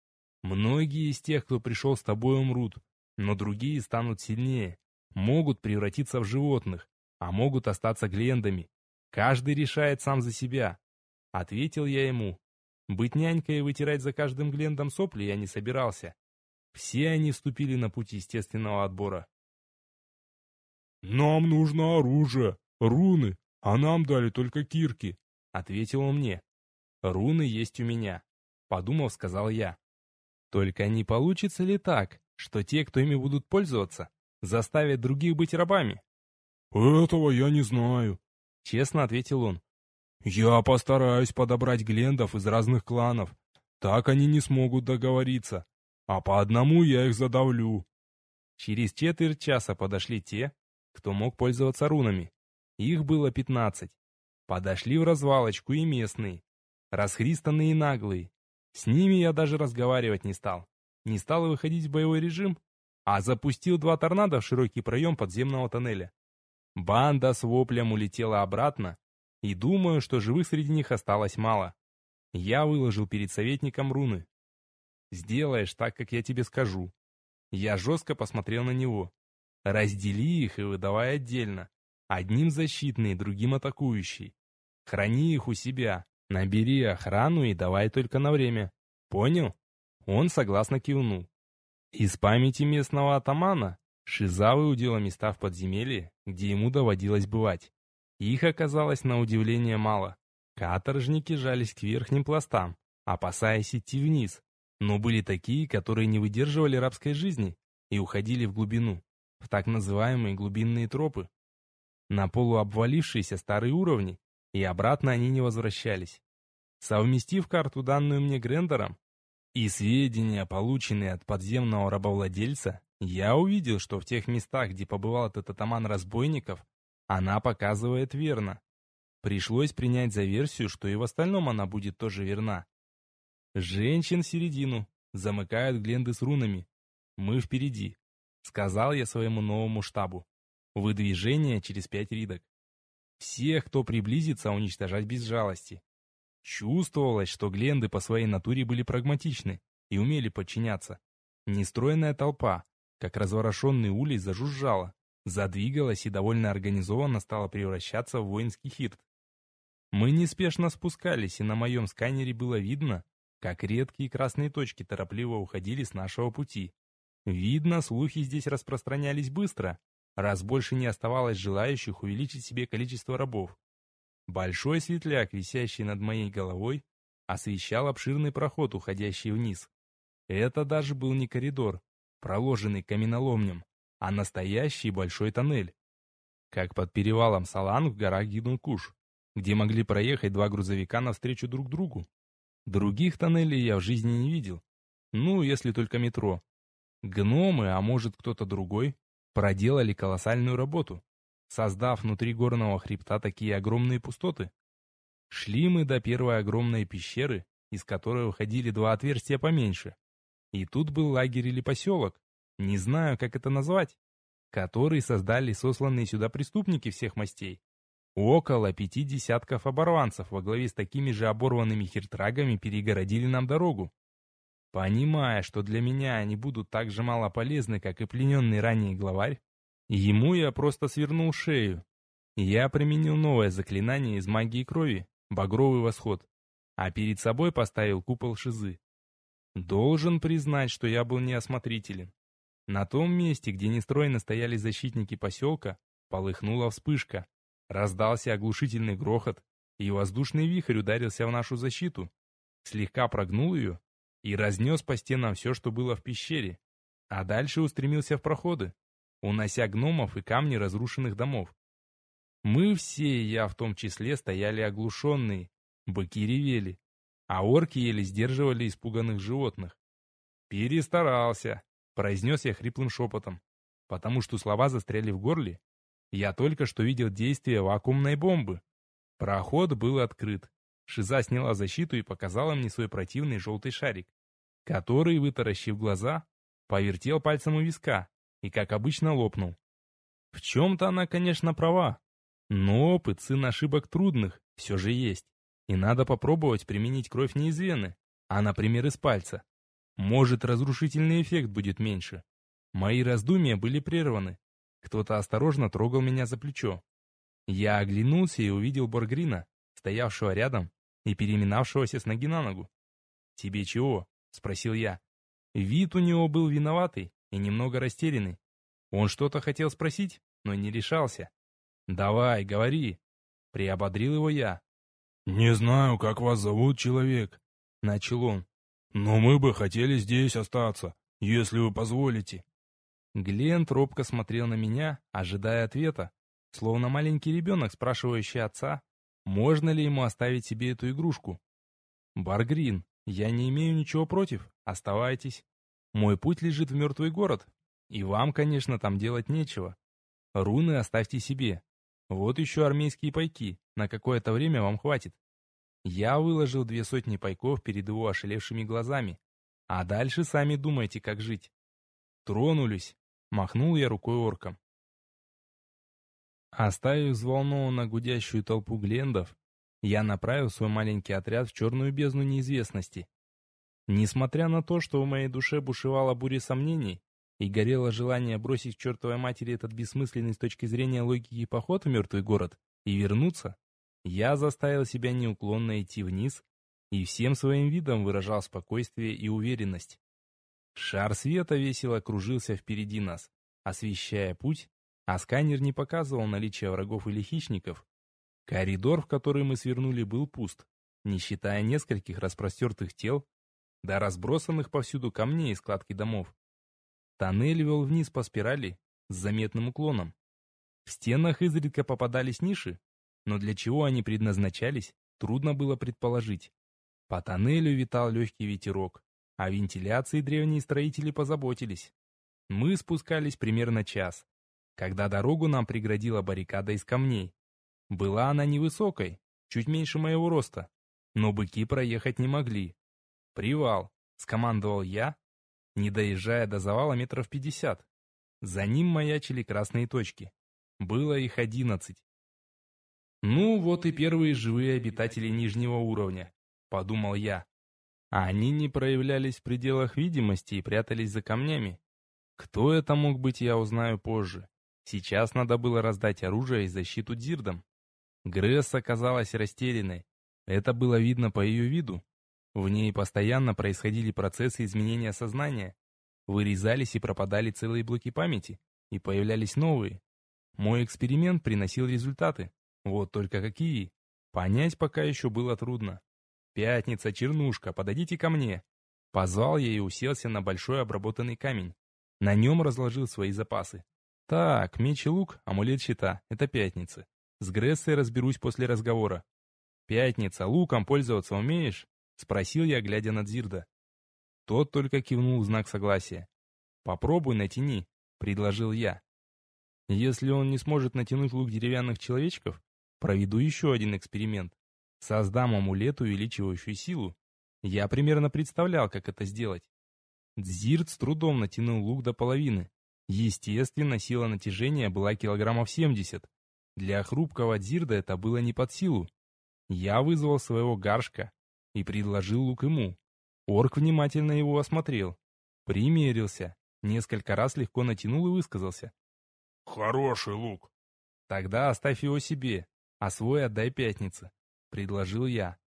Многие из тех, кто пришел с тобой, умрут, но другие станут сильнее, могут превратиться в животных, а могут остаться глендами. Каждый решает сам за себя. Ответил я ему. Быть нянькой и вытирать за каждым глендом сопли я не собирался. Все они вступили на путь естественного отбора. «Нам нужно оружие, руны, а нам дали только кирки», — ответил он мне. «Руны есть у меня», — подумав, сказал я. «Только не получится ли так, что те, кто ими будут пользоваться, заставят других быть рабами?» «Этого я не знаю», — честно ответил он. «Я постараюсь подобрать глендов из разных кланов. Так они не смогут договориться, а по одному я их задавлю». Через четверть часа подошли те, кто мог пользоваться рунами. Их было пятнадцать. Подошли в развалочку и местные, расхристанные и наглые. С ними я даже разговаривать не стал. Не стал выходить в боевой режим, а запустил два торнадо в широкий проем подземного тоннеля. Банда с воплем улетела обратно, и думаю, что живых среди них осталось мало. Я выложил перед советником руны. «Сделаешь так, как я тебе скажу». Я жестко посмотрел на него. Раздели их и выдавай отдельно. Одним защитный, другим атакующий. Храни их у себя. Набери охрану и давай только на время. Понял? Он согласно кивнул. Из памяти местного атамана Шиза выудила места в подземелье, где ему доводилось бывать. Их оказалось на удивление мало. Каторжники жались к верхним пластам, опасаясь идти вниз, но были такие, которые не выдерживали рабской жизни и уходили в глубину в так называемые глубинные тропы, на полуобвалившиеся старые уровни, и обратно они не возвращались. Совместив карту, данную мне Грендером, и сведения, полученные от подземного рабовладельца, я увидел, что в тех местах, где побывал этот атаман разбойников, она показывает верно. Пришлось принять за версию, что и в остальном она будет тоже верна. Женщин в середину, замыкают гленды с рунами. Мы впереди. Сказал я своему новому штабу. Выдвижение через пять ридок. Всех, кто приблизится, уничтожать без жалости. Чувствовалось, что Гленды по своей натуре были прагматичны и умели подчиняться. Нестроенная толпа, как разворошенный улей, зажужжала, задвигалась и довольно организованно стала превращаться в воинский хирт. Мы неспешно спускались, и на моем сканере было видно, как редкие красные точки торопливо уходили с нашего пути. Видно, слухи здесь распространялись быстро, раз больше не оставалось желающих увеличить себе количество рабов. Большой светляк, висящий над моей головой, освещал обширный проход, уходящий вниз. Это даже был не коридор, проложенный каменоломнем, а настоящий большой тоннель. Как под перевалом Салан в горах Гидункуш, где могли проехать два грузовика навстречу друг другу. Других тоннелей я в жизни не видел. Ну, если только метро. Гномы, а может кто-то другой, проделали колоссальную работу, создав внутри горного хребта такие огромные пустоты. Шли мы до первой огромной пещеры, из которой выходили два отверстия поменьше. И тут был лагерь или поселок, не знаю, как это назвать, который создали сосланные сюда преступники всех мастей. Около пяти десятков оборванцев во главе с такими же оборванными хиртрагами перегородили нам дорогу. Понимая, что для меня они будут так же мало полезны, как и плененный ранее главарь, ему я просто свернул шею. Я применил новое заклинание из магии крови, багровый восход, а перед собой поставил купол шизы. Должен признать, что я был неосмотрителен. На том месте, где нестройно стояли защитники поселка, полыхнула вспышка. Раздался оглушительный грохот, и воздушный вихрь ударился в нашу защиту, слегка прогнул ее и разнес по стенам все, что было в пещере, а дальше устремился в проходы, унося гномов и камни разрушенных домов. Мы все, я в том числе, стояли оглушенные, быки ревели, а орки еле сдерживали испуганных животных. «Перестарался», — произнес я хриплым шепотом, потому что слова застряли в горле. Я только что видел действие вакуумной бомбы. Проход был открыт, Шиза сняла защиту и показала мне свой противный желтый шарик, который, вытаращив глаза, повертел пальцем у виска и, как обычно, лопнул. В чем-то она, конечно, права, но опыт сын ошибок трудных все же есть, и надо попробовать применить кровь не из вены, а, например, из пальца. Может, разрушительный эффект будет меньше. Мои раздумья были прерваны. Кто-то осторожно трогал меня за плечо. Я оглянулся и увидел Боргрина, стоявшего рядом и переминавшегося с ноги на ногу. «Тебе чего?» — спросил я. Вид у него был виноватый и немного растерянный. Он что-то хотел спросить, но не решался. «Давай, говори!» — приободрил его я. «Не знаю, как вас зовут, человек», — начал он. «Но мы бы хотели здесь остаться, если вы позволите». Глент робко смотрел на меня, ожидая ответа, словно маленький ребенок, спрашивающий отца, можно ли ему оставить себе эту игрушку? Баргрин, я не имею ничего против, оставайтесь. Мой путь лежит в мертвый город, и вам, конечно, там делать нечего. Руны оставьте себе. Вот еще армейские пайки, на какое-то время вам хватит. Я выложил две сотни пайков перед его ошелевшими глазами. А дальше сами думайте, как жить. Тронулись. Махнул я рукой орком. Оставив взволнованно гудящую толпу глендов, я направил свой маленький отряд в черную бездну неизвестности. Несмотря на то, что в моей душе бушевала буря сомнений и горело желание бросить к чертовой матери этот бессмысленный с точки зрения логики поход в мертвый город и вернуться, я заставил себя неуклонно идти вниз и всем своим видом выражал спокойствие и уверенность. Шар света весело кружился впереди нас, освещая путь а сканер не показывал наличие врагов или хищников. Коридор, в который мы свернули, был пуст, не считая нескольких распростертых тел, да разбросанных повсюду камней и складки домов. Тоннель вел вниз по спирали с заметным уклоном. В стенах изредка попадались ниши, но для чего они предназначались, трудно было предположить. По тоннелю витал легкий ветерок, а вентиляции древние строители позаботились. Мы спускались примерно час, когда дорогу нам преградила баррикада из камней. Была она невысокой, чуть меньше моего роста, но быки проехать не могли. «Привал», — скомандовал я, не доезжая до завала метров пятьдесят. За ним маячили красные точки. Было их одиннадцать. Ну, вот и первые живые обитатели нижнего уровня. подумал я. А они не проявлялись в пределах видимости и прятались за камнями. Кто это мог быть, я узнаю позже. Сейчас надо было раздать оружие и защиту Дирдам. Гресс оказалась растерянной. Это было видно по ее виду. В ней постоянно происходили процессы изменения сознания. Вырезались и пропадали целые блоки памяти, и появлялись новые. Мой эксперимент приносил результаты. Вот только какие. Понять пока еще было трудно. «Пятница, Чернушка, подойдите ко мне!» Позвал я и уселся на большой обработанный камень. На нем разложил свои запасы. Так, меч и лук, амулет щита. Это пятница. С Грессой разберусь после разговора. Пятница, луком пользоваться умеешь? Спросил я, глядя на Дзирда. Тот только кивнул в знак согласия. Попробуй натяни, предложил я. Если он не сможет натянуть лук деревянных человечков, проведу еще один эксперимент. Создам амулет, увеличивающий силу. Я примерно представлял, как это сделать. Дзирт с трудом натянул лук до половины. Естественно, сила натяжения была килограммов 70. Для хрупкого Дзирда это было не под силу. Я вызвал своего гаршка и предложил лук ему. Орк внимательно его осмотрел. Примерился. Несколько раз легко натянул и высказался. «Хороший лук». «Тогда оставь его себе, а свой отдай пятнице», — предложил я.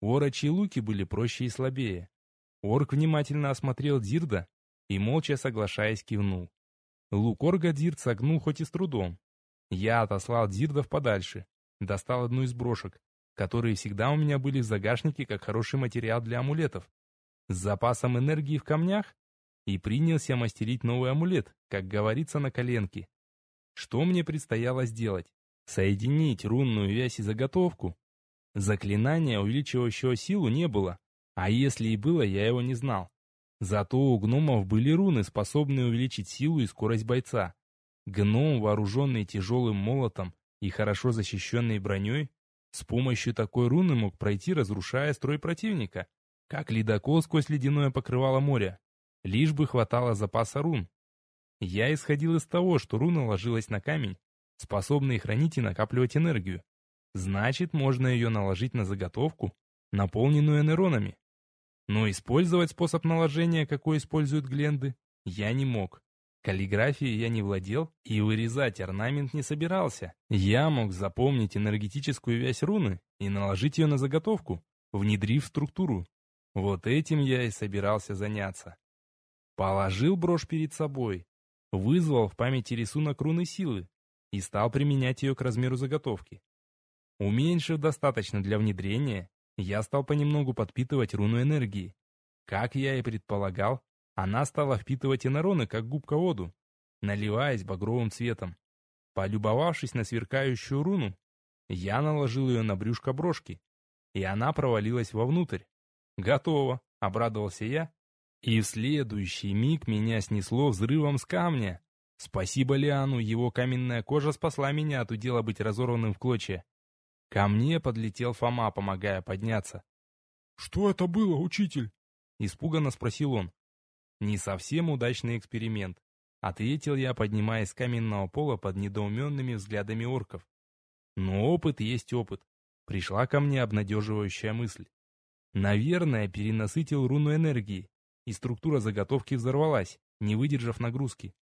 Орочьи луки были проще и слабее. Орк внимательно осмотрел Дирда и, молча соглашаясь, кивнул. Лук Орга Дирд согнул хоть и с трудом. Я отослал Дирдов подальше, достал одну из брошек, которые всегда у меня были в загашнике как хороший материал для амулетов, с запасом энергии в камнях, и принялся мастерить новый амулет, как говорится на коленке. Что мне предстояло сделать? Соединить рунную вязь и заготовку? Заклинания, увеличивающего силу, не было, а если и было, я его не знал. Зато у гномов были руны, способные увеличить силу и скорость бойца. Гном, вооруженный тяжелым молотом и хорошо защищенный броней, с помощью такой руны мог пройти, разрушая строй противника, как ледокол сквозь ледяное покрывало моря. Лишь бы хватало запаса рун. Я исходил из того, что руна ложилась на камень, способный хранить и накапливать энергию. Значит, можно ее наложить на заготовку, наполненную нейронами. Но использовать способ наложения, какой используют гленды, я не мог. Каллиграфией я не владел и вырезать орнамент не собирался. Я мог запомнить энергетическую вязь руны и наложить ее на заготовку, внедрив структуру. Вот этим я и собирался заняться. Положил брошь перед собой, вызвал в памяти рисунок руны силы и стал применять ее к размеру заготовки. Уменьшив достаточно для внедрения, я стал понемногу подпитывать руну энергии. Как я и предполагал, она стала впитывать энероны, как губка воду, наливаясь багровым цветом. Полюбовавшись на сверкающую руну, я наложил ее на брюшко брошки, и она провалилась вовнутрь. «Готово!» — обрадовался я. И в следующий миг меня снесло взрывом с камня. Спасибо Лиану, его каменная кожа спасла меня от удела быть разорванным в клочья. Ко мне подлетел Фома, помогая подняться. «Что это было, учитель?» Испуганно спросил он. «Не совсем удачный эксперимент», — ответил я, поднимаясь с каменного пола под недоуменными взглядами орков. «Но опыт есть опыт. Пришла ко мне обнадеживающая мысль. Наверное, перенасытил руну энергии, и структура заготовки взорвалась, не выдержав нагрузки.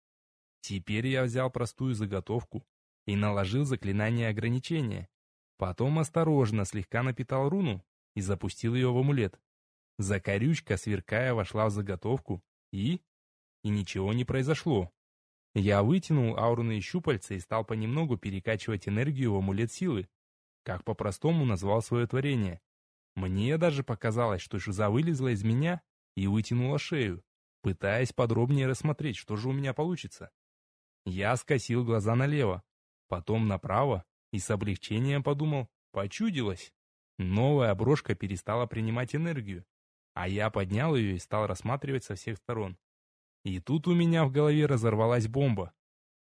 Теперь я взял простую заготовку и наложил заклинание ограничения, Потом осторожно слегка напитал руну и запустил ее в амулет. Закорючка, сверкая, вошла в заготовку и... И ничего не произошло. Я вытянул аурные щупальца и стал понемногу перекачивать энергию в амулет силы, как по-простому назвал свое творение. Мне даже показалось, что шиза вылезла из меня и вытянула шею, пытаясь подробнее рассмотреть, что же у меня получится. Я скосил глаза налево, потом направо и с облегчением подумал, почудилось. Новая брошка перестала принимать энергию, а я поднял ее и стал рассматривать со всех сторон. И тут у меня в голове разорвалась бомба.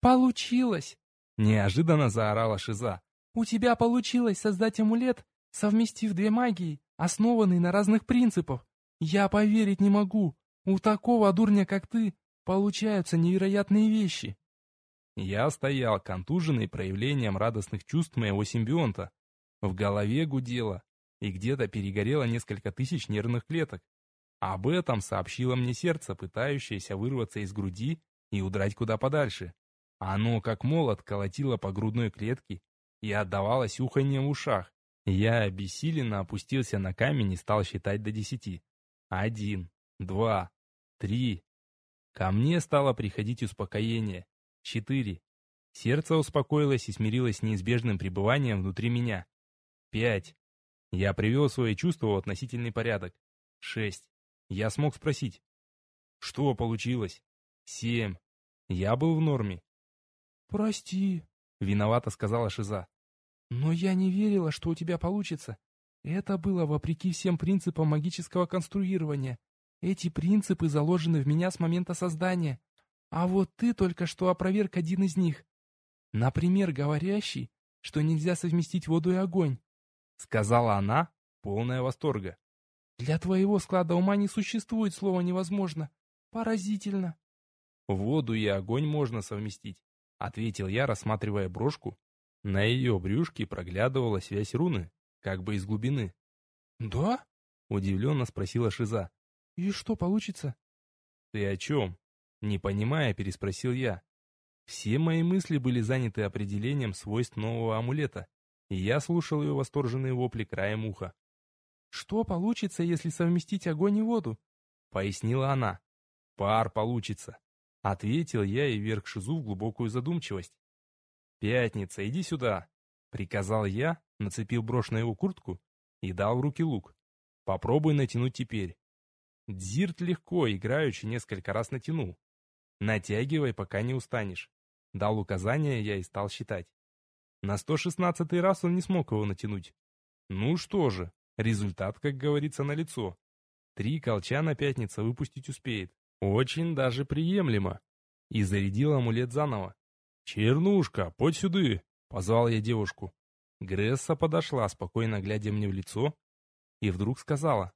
«Получилось!» — неожиданно заорала Шиза. «У тебя получилось создать амулет, совместив две магии, основанные на разных принципах. Я поверить не могу. У такого дурня, как ты, получаются невероятные вещи». Я стоял, контуженный проявлением радостных чувств моего симбионта. В голове гудело. и где-то перегорело несколько тысяч нервных клеток. Об этом сообщило мне сердце, пытающееся вырваться из груди и удрать куда подальше. Оно, как молот, колотило по грудной клетке и отдавалось уханье в ушах. Я обессиленно опустился на камень и стал считать до десяти. Один, два, три. Ко мне стало приходить успокоение. Четыре. Сердце успокоилось и смирилось с неизбежным пребыванием внутри меня. Пять. Я привел свои чувства в относительный порядок. Шесть. Я смог спросить. Что получилось? Семь. Я был в норме. «Прости», — виновато сказала Шиза. «Но я не верила, что у тебя получится. Это было вопреки всем принципам магического конструирования. Эти принципы заложены в меня с момента создания. А вот ты только что опроверг один из них. Например, говорящий, что нельзя совместить воду и огонь. Сказала она, полная восторга. Для твоего склада ума не существует слова «невозможно». Поразительно. Воду и огонь можно совместить, ответил я, рассматривая брошку. На ее брюшке проглядывала связь руны, как бы из глубины. «Да?» — удивленно спросила Шиза. «И что получится?» «Ты о чем?» Не понимая, переспросил я. Все мои мысли были заняты определением свойств нового амулета, и я слушал ее восторженные вопли краем уха. «Что получится, если совместить огонь и воду?» — пояснила она. «Пар получится», — ответил я и вверх шизу в глубокую задумчивость. «Пятница, иди сюда», — приказал я, нацепил брошь на его куртку и дал в руки лук. «Попробуй натянуть теперь». Дзирт легко, играючи, несколько раз натянул. «Натягивай, пока не устанешь». Дал указание я и стал считать. На 116 раз он не смог его натянуть. Ну что же, результат, как говорится, налицо. Три колчана пятница выпустить успеет. Очень даже приемлемо. И зарядил амулет заново. «Чернушка, подь сюды!» — позвал я девушку. Гресса подошла, спокойно глядя мне в лицо, и вдруг сказала.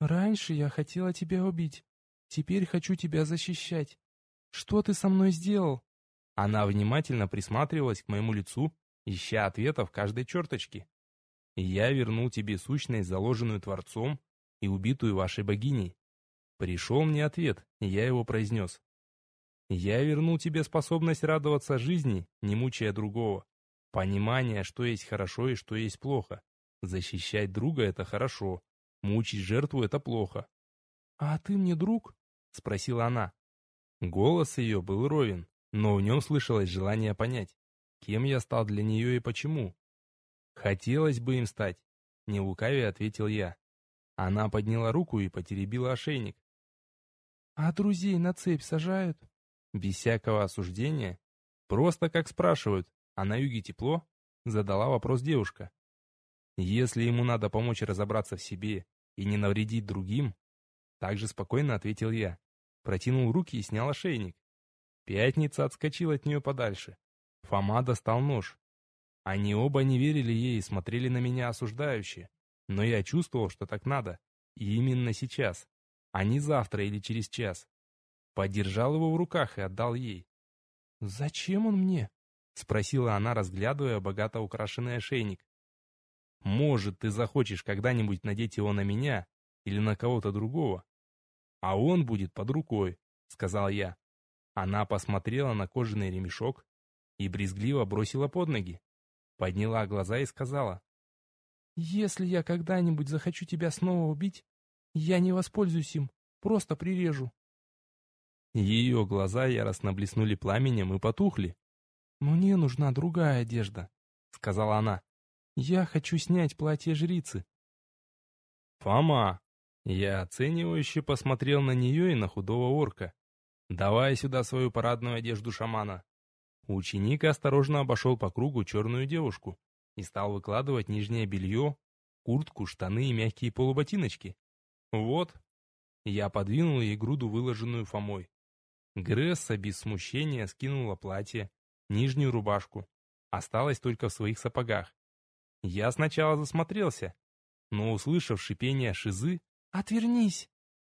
«Раньше я хотела тебя убить, теперь хочу тебя защищать. Что ты со мной сделал?» Она внимательно присматривалась к моему лицу, ища ответа в каждой черточке. «Я вернул тебе сущность, заложенную Творцом и убитую вашей богиней. Пришел мне ответ, я его произнес. Я вернул тебе способность радоваться жизни, не мучая другого. Понимание, что есть хорошо и что есть плохо. Защищать друга — это хорошо. Мучить жертву — это плохо. «А ты мне друг?» — спросила она. Голос ее был ровен, но в нем слышалось желание понять, кем я стал для нее и почему. Хотелось бы им стать, не лукавее ответил я. Она подняла руку и потеребила ошейник. А друзей на цепь сажают? Без всякого осуждения. Просто как спрашивают, а на юге тепло? Задала вопрос девушка. Если ему надо помочь разобраться в себе и не навредить другим, также спокойно ответил я. Протянул руки и снял ошейник. Пятница отскочила от нее подальше. Фома достал нож. Они оба не верили ей и смотрели на меня осуждающе. Но я чувствовал, что так надо. И именно сейчас. А не завтра или через час. Подержал его в руках и отдал ей. «Зачем он мне?» — спросила она, разглядывая богато украшенный ошейник. «Может, ты захочешь когда-нибудь надеть его на меня или на кого-то другого, а он будет под рукой», — сказал я. Она посмотрела на кожаный ремешок и брезгливо бросила под ноги. Подняла глаза и сказала. «Если я когда-нибудь захочу тебя снова убить, я не воспользуюсь им, просто прирежу». Ее глаза яростно блеснули пламенем и потухли. «Мне нужна другая одежда», — сказала она. «Я хочу снять платье жрицы». «Фома!» Я оценивающе посмотрел на нее и на худого орка. «Давай сюда свою парадную одежду шамана». Ученик осторожно обошел по кругу черную девушку и стал выкладывать нижнее белье, куртку, штаны и мягкие полуботиночки. «Вот». Я подвинул ей груду, выложенную Фомой. Гресса без смущения скинула платье, нижнюю рубашку. Осталась только в своих сапогах. Я сначала засмотрелся, но, услышав шипение шизы «Отвернись!»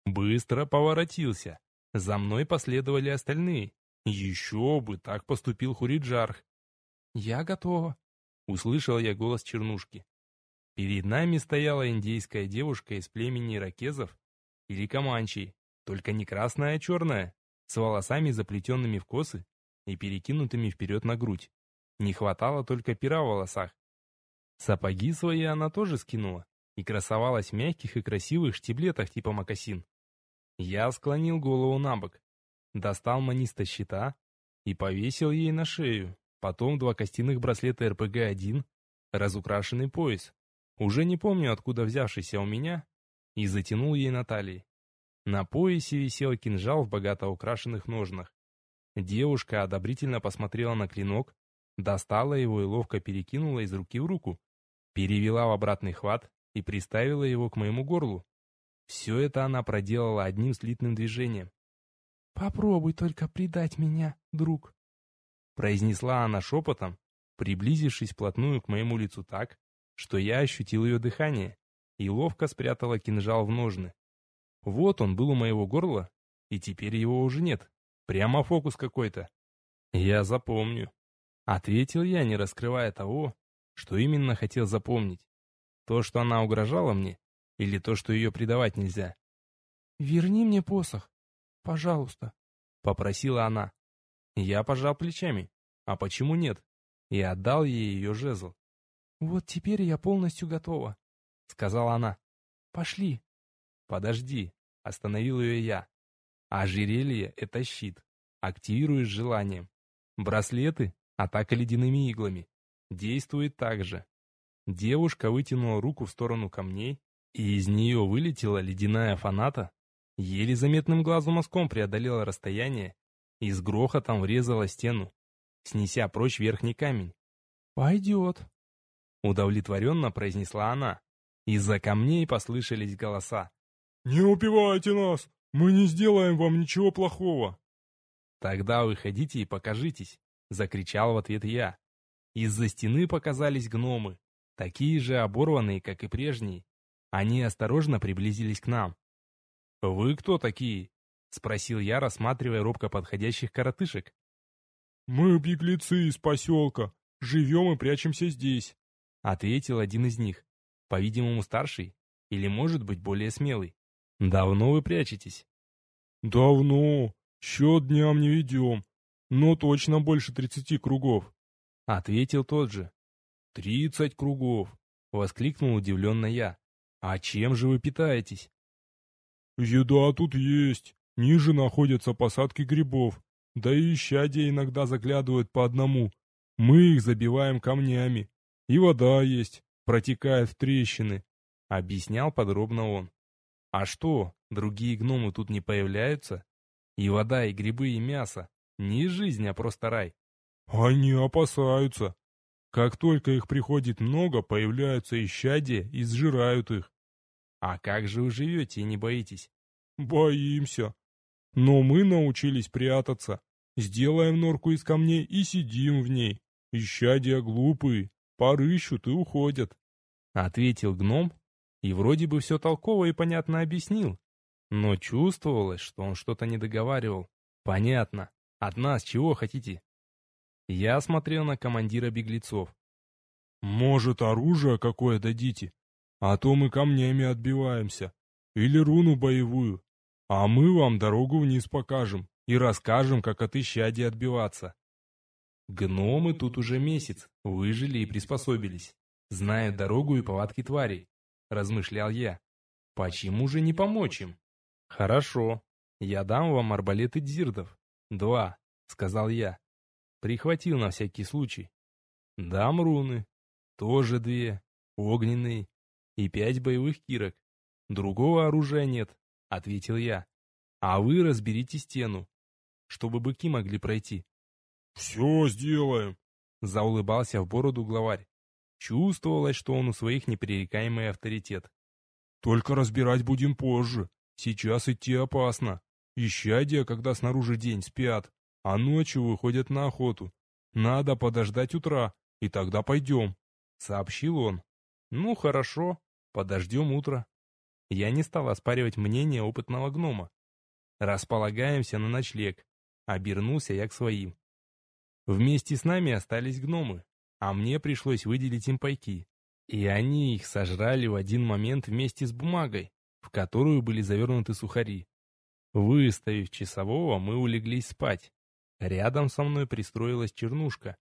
быстро поворотился. За мной последовали остальные. Еще бы, так поступил Хуриджарх. «Я готова», — услышал я голос Чернушки. Перед нами стояла индейская девушка из племени ракезов или команчей, только не красная, а черная, с волосами заплетенными в косы и перекинутыми вперед на грудь. Не хватало только пера в волосах. Сапоги свои она тоже скинула и красовалась в мягких и красивых штиблетах типа мокасин. Я склонил голову на бок, достал маниста щита и повесил ей на шею, потом два костяных браслета РПГ-1, разукрашенный пояс, уже не помню откуда взявшийся у меня, и затянул ей на талии. На поясе висел кинжал в богато украшенных ножнах. Девушка одобрительно посмотрела на клинок, достала его и ловко перекинула из руки в руку, перевела в обратный хват и приставила его к моему горлу. Все это она проделала одним слитным движением. «Попробуй только предать меня, друг», — произнесла она шепотом, приблизившись вплотную к моему лицу так, что я ощутил ее дыхание и ловко спрятала кинжал в ножны. Вот он был у моего горла, и теперь его уже нет. Прямо фокус какой-то. Я запомню. Ответил я, не раскрывая того, что именно хотел запомнить. То, что она угрожала мне, или то, что ее предавать нельзя. «Верни мне посох, пожалуйста», — попросила она. Я пожал плечами. А почему нет? И отдал ей ее жезл. «Вот теперь я полностью готова», — сказала она. «Пошли». «Подожди», — остановил ее я. «Ожерелье — это щит. Активируешь желанием. Браслеты — атака ледяными иглами. Действует так же». Девушка вытянула руку в сторону камней, и из нее вылетела ледяная фаната, еле заметным глазу мазком преодолела расстояние и с грохотом врезала стену, снеся прочь верхний камень. «Пойдет», Удовлетворенно произнесла она. Из-за камней послышались голоса. «Не убивайте нас! Мы не сделаем вам ничего плохого!» «Тогда выходите и покажитесь!» — закричал в ответ я. Из-за стены показались гномы, такие же оборванные, как и прежние. Они осторожно приблизились к нам. «Вы кто такие?» — спросил я, рассматривая робко подходящих коротышек. «Мы беглецы из поселка. Живем и прячемся здесь. Ответил один из них. По-видимому, старший. Или, может быть, более смелый. Давно вы прячетесь? Давно. Счет дням не ведем. Но точно больше тридцати кругов. Ответил тот же. Тридцать кругов. Воскликнул удивленно я. А чем же вы питаетесь? Еда тут есть. Ниже находятся посадки грибов. Да и исчадия иногда заглядывают по одному. Мы их забиваем камнями. И вода есть, протекает в трещины, — объяснял подробно он. А что, другие гномы тут не появляются? И вода, и грибы, и мясо. Не жизнь, а просто рай. Они опасаются. Как только их приходит много, появляются исчадия и сжирают их. А как же вы живете и не боитесь? Боимся. Но мы научились прятаться. Сделаем норку из камней и сидим в ней. Исчадия глупые, порыщут и уходят. Ответил гном и вроде бы все толково и понятно объяснил. Но чувствовалось, что он что-то не договаривал. Понятно. От нас чего хотите? Я смотрел на командира беглецов. Может, оружие какое дадите? А то мы камнями отбиваемся. Или руну боевую. А мы вам дорогу вниз покажем и расскажем, как от исчадий отбиваться. Гномы тут уже месяц, выжили и приспособились. Знают дорогу и повадки тварей, размышлял я. Почему же не помочь им? Хорошо, я дам вам арбалеты дзирдов. Два, сказал я. Прихватил на всякий случай. Дам руны. Тоже две. Огненные. И пять боевых кирок. Другого оружия нет, ответил я. А вы разберите стену, чтобы быки могли пройти. «Все сделаем», — заулыбался в бороду главарь. Чувствовалось, что он у своих непререкаемый авторитет. «Только разбирать будем позже. Сейчас идти опасно. Ищадия, когда снаружи день, спят, а ночью выходят на охоту. Надо подождать утра, и тогда пойдем», — сообщил он. «Ну, хорошо, подождем утра». Я не стал оспаривать мнение опытного гнома. «Располагаемся на ночлег», — обернулся я к своим. Вместе с нами остались гномы, а мне пришлось выделить им пайки. И они их сожрали в один момент вместе с бумагой, в которую были завернуты сухари. Выставив часового, мы улеглись спать. Рядом со мной пристроилась чернушка.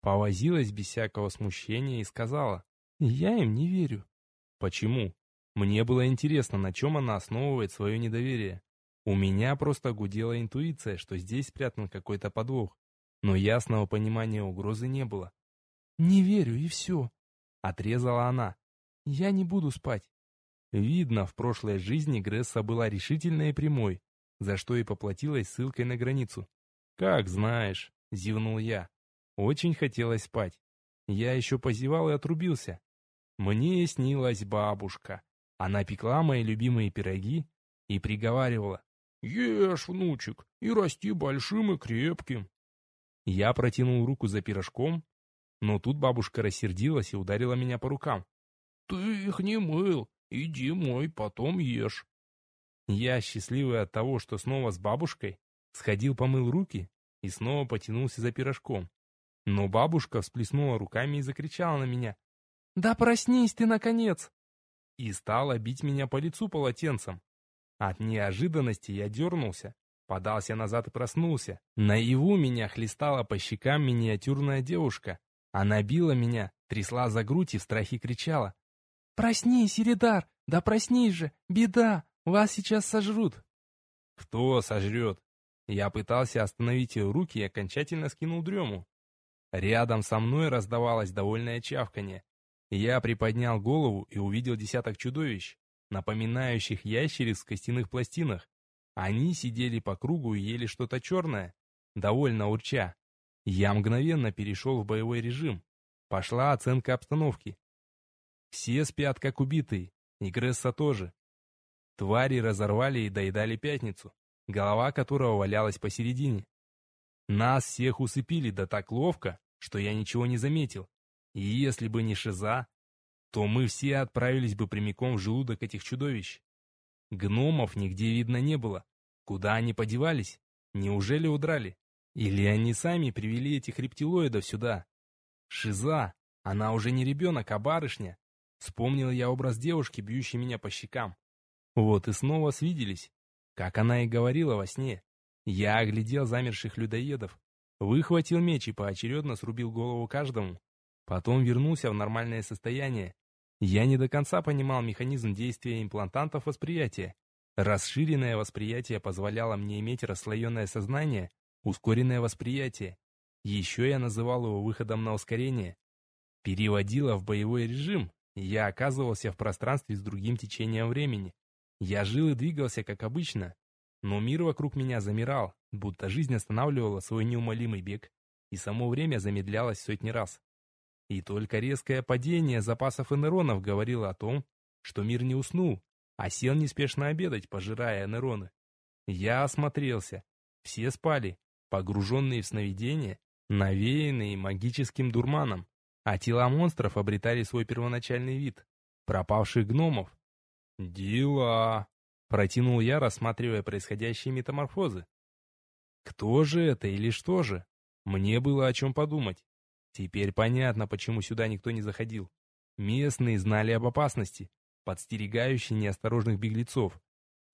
Повозилась без всякого смущения и сказала, «Я им не верю». Почему? Мне было интересно, на чем она основывает свое недоверие. У меня просто гудела интуиция, что здесь спрятан какой-то подвох, но ясного понимания угрозы не было. «Не верю, и все», — отрезала она. «Я не буду спать». Видно, в прошлой жизни Гресса была решительной и прямой, за что и поплатилась ссылкой на границу. «Как знаешь», — зевнул я. Очень хотелось спать. Я еще позевал и отрубился. Мне снилась бабушка. Она пекла мои любимые пироги и приговаривала. «Ешь, внучек, и расти большим и крепким». Я протянул руку за пирожком, но тут бабушка рассердилась и ударила меня по рукам. «Ты их не мыл, иди мой, потом ешь». Я, счастливый от того, что снова с бабушкой, сходил помыл руки и снова потянулся за пирожком. Но бабушка всплеснула руками и закричала на меня. «Да проснись ты, наконец!» И стала бить меня по лицу полотенцем. От неожиданности я дернулся, подался назад и проснулся. Наяву меня хлестала по щекам миниатюрная девушка. Она била меня, трясла за грудь и в страхе кричала. «Проснись, Иридар! Да проснись же! Беда! Вас сейчас сожрут!» «Кто сожрет?» Я пытался остановить ее руки и окончательно скинул дрему. Рядом со мной раздавалось довольное чавканье. Я приподнял голову и увидел десяток чудовищ, напоминающих ящериц в костяных пластинах. Они сидели по кругу и ели что-то черное, довольно урча. Я мгновенно перешел в боевой режим. Пошла оценка обстановки. Все спят как убитые, и Гресса тоже. Твари разорвали и доедали пятницу, голова которого валялась посередине. Нас всех усыпили да так ловко, что я ничего не заметил. И если бы не Шиза, то мы все отправились бы прямиком в желудок этих чудовищ. Гномов нигде видно не было. Куда они подевались? Неужели удрали? Или они сами привели этих рептилоидов сюда? Шиза, она уже не ребенок, а барышня. Вспомнил я образ девушки, бьющей меня по щекам. Вот и снова свиделись, как она и говорила во сне. Я оглядел замерших людоедов, выхватил меч и поочередно срубил голову каждому. Потом вернулся в нормальное состояние. Я не до конца понимал механизм действия имплантантов восприятия. Расширенное восприятие позволяло мне иметь расслоенное сознание, ускоренное восприятие. Еще я называл его выходом на ускорение. Переводило в боевой режим, и я оказывался в пространстве с другим течением времени. Я жил и двигался, как обычно, но мир вокруг меня замирал, будто жизнь останавливала свой неумолимый бег, и само время замедлялось сотни раз. И только резкое падение запасов энеронов говорило о том, что мир не уснул, а сел неспешно обедать, пожирая энероны. Я осмотрелся. Все спали, погруженные в сновидения, навеянные магическим дурманом, а тела монстров обретали свой первоначальный вид, пропавших гномов, «Дела!» — протянул я, рассматривая происходящие метаморфозы. «Кто же это или что же? Мне было о чем подумать. Теперь понятно, почему сюда никто не заходил. Местные знали об опасности, подстерегающей неосторожных беглецов.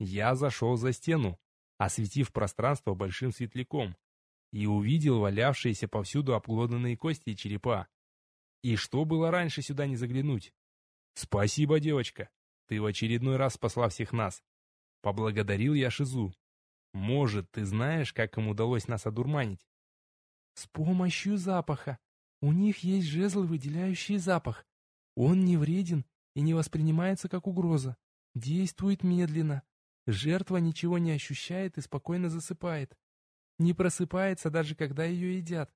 Я зашел за стену, осветив пространство большим светляком, и увидел валявшиеся повсюду обглоданные кости и черепа. И что было раньше сюда не заглянуть? Спасибо, девочка. Ты в очередной раз спасла всех нас. Поблагодарил я Шизу. Может, ты знаешь, как им удалось нас одурманить? С помощью запаха. У них есть жезлы, выделяющие запах. Он не вреден и не воспринимается как угроза. Действует медленно. Жертва ничего не ощущает и спокойно засыпает. Не просыпается даже когда ее едят.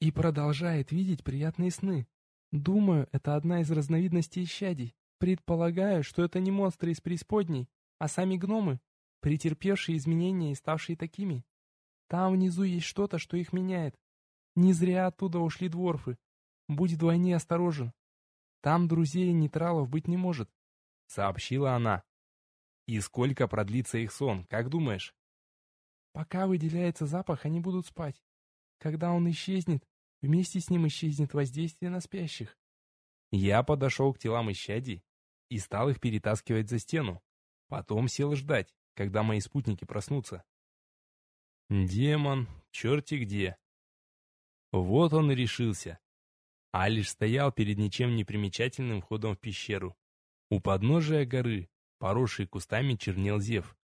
И продолжает видеть приятные сны. Думаю, это одна из разновидностей щадий. Предполагаю, что это не монстры из преисподней, а сами гномы, претерпевшие изменения и ставшие такими. Там внизу есть что-то, что их меняет. Не зря оттуда ушли дворфы. Будь вдвойне осторожен. Там друзей и нейтралов быть не может, — сообщила она. И сколько продлится их сон, как думаешь? Пока выделяется запах, они будут спать. Когда он исчезнет, вместе с ним исчезнет воздействие на спящих. Я подошел к телам исчадий и стал их перетаскивать за стену. Потом сел ждать, когда мои спутники проснутся. Демон, черти где. Вот он и решился. Алиш стоял перед ничем не примечательным входом в пещеру. У подножия горы, поросший кустами, чернел зев.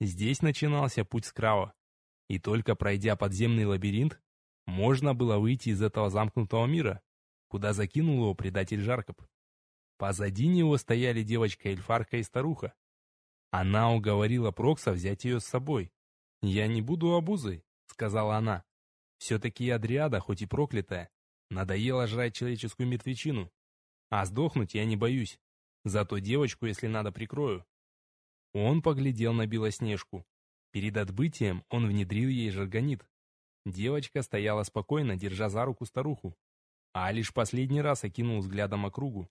Здесь начинался путь скрава. И только пройдя подземный лабиринт, можно было выйти из этого замкнутого мира, куда закинул его предатель Жаркоп. Позади него стояли девочка-эльфарка и старуха. Она уговорила Прокса взять ее с собой. «Я не буду обузой», — сказала она. «Все-таки Адриада, хоть и проклятая, надоела жрать человеческую мертвечину. А сдохнуть я не боюсь. Зато девочку, если надо, прикрою». Он поглядел на Белоснежку. Перед отбытием он внедрил ей жаргонит. Девочка стояла спокойно, держа за руку старуху. А лишь последний раз окинул взглядом округу.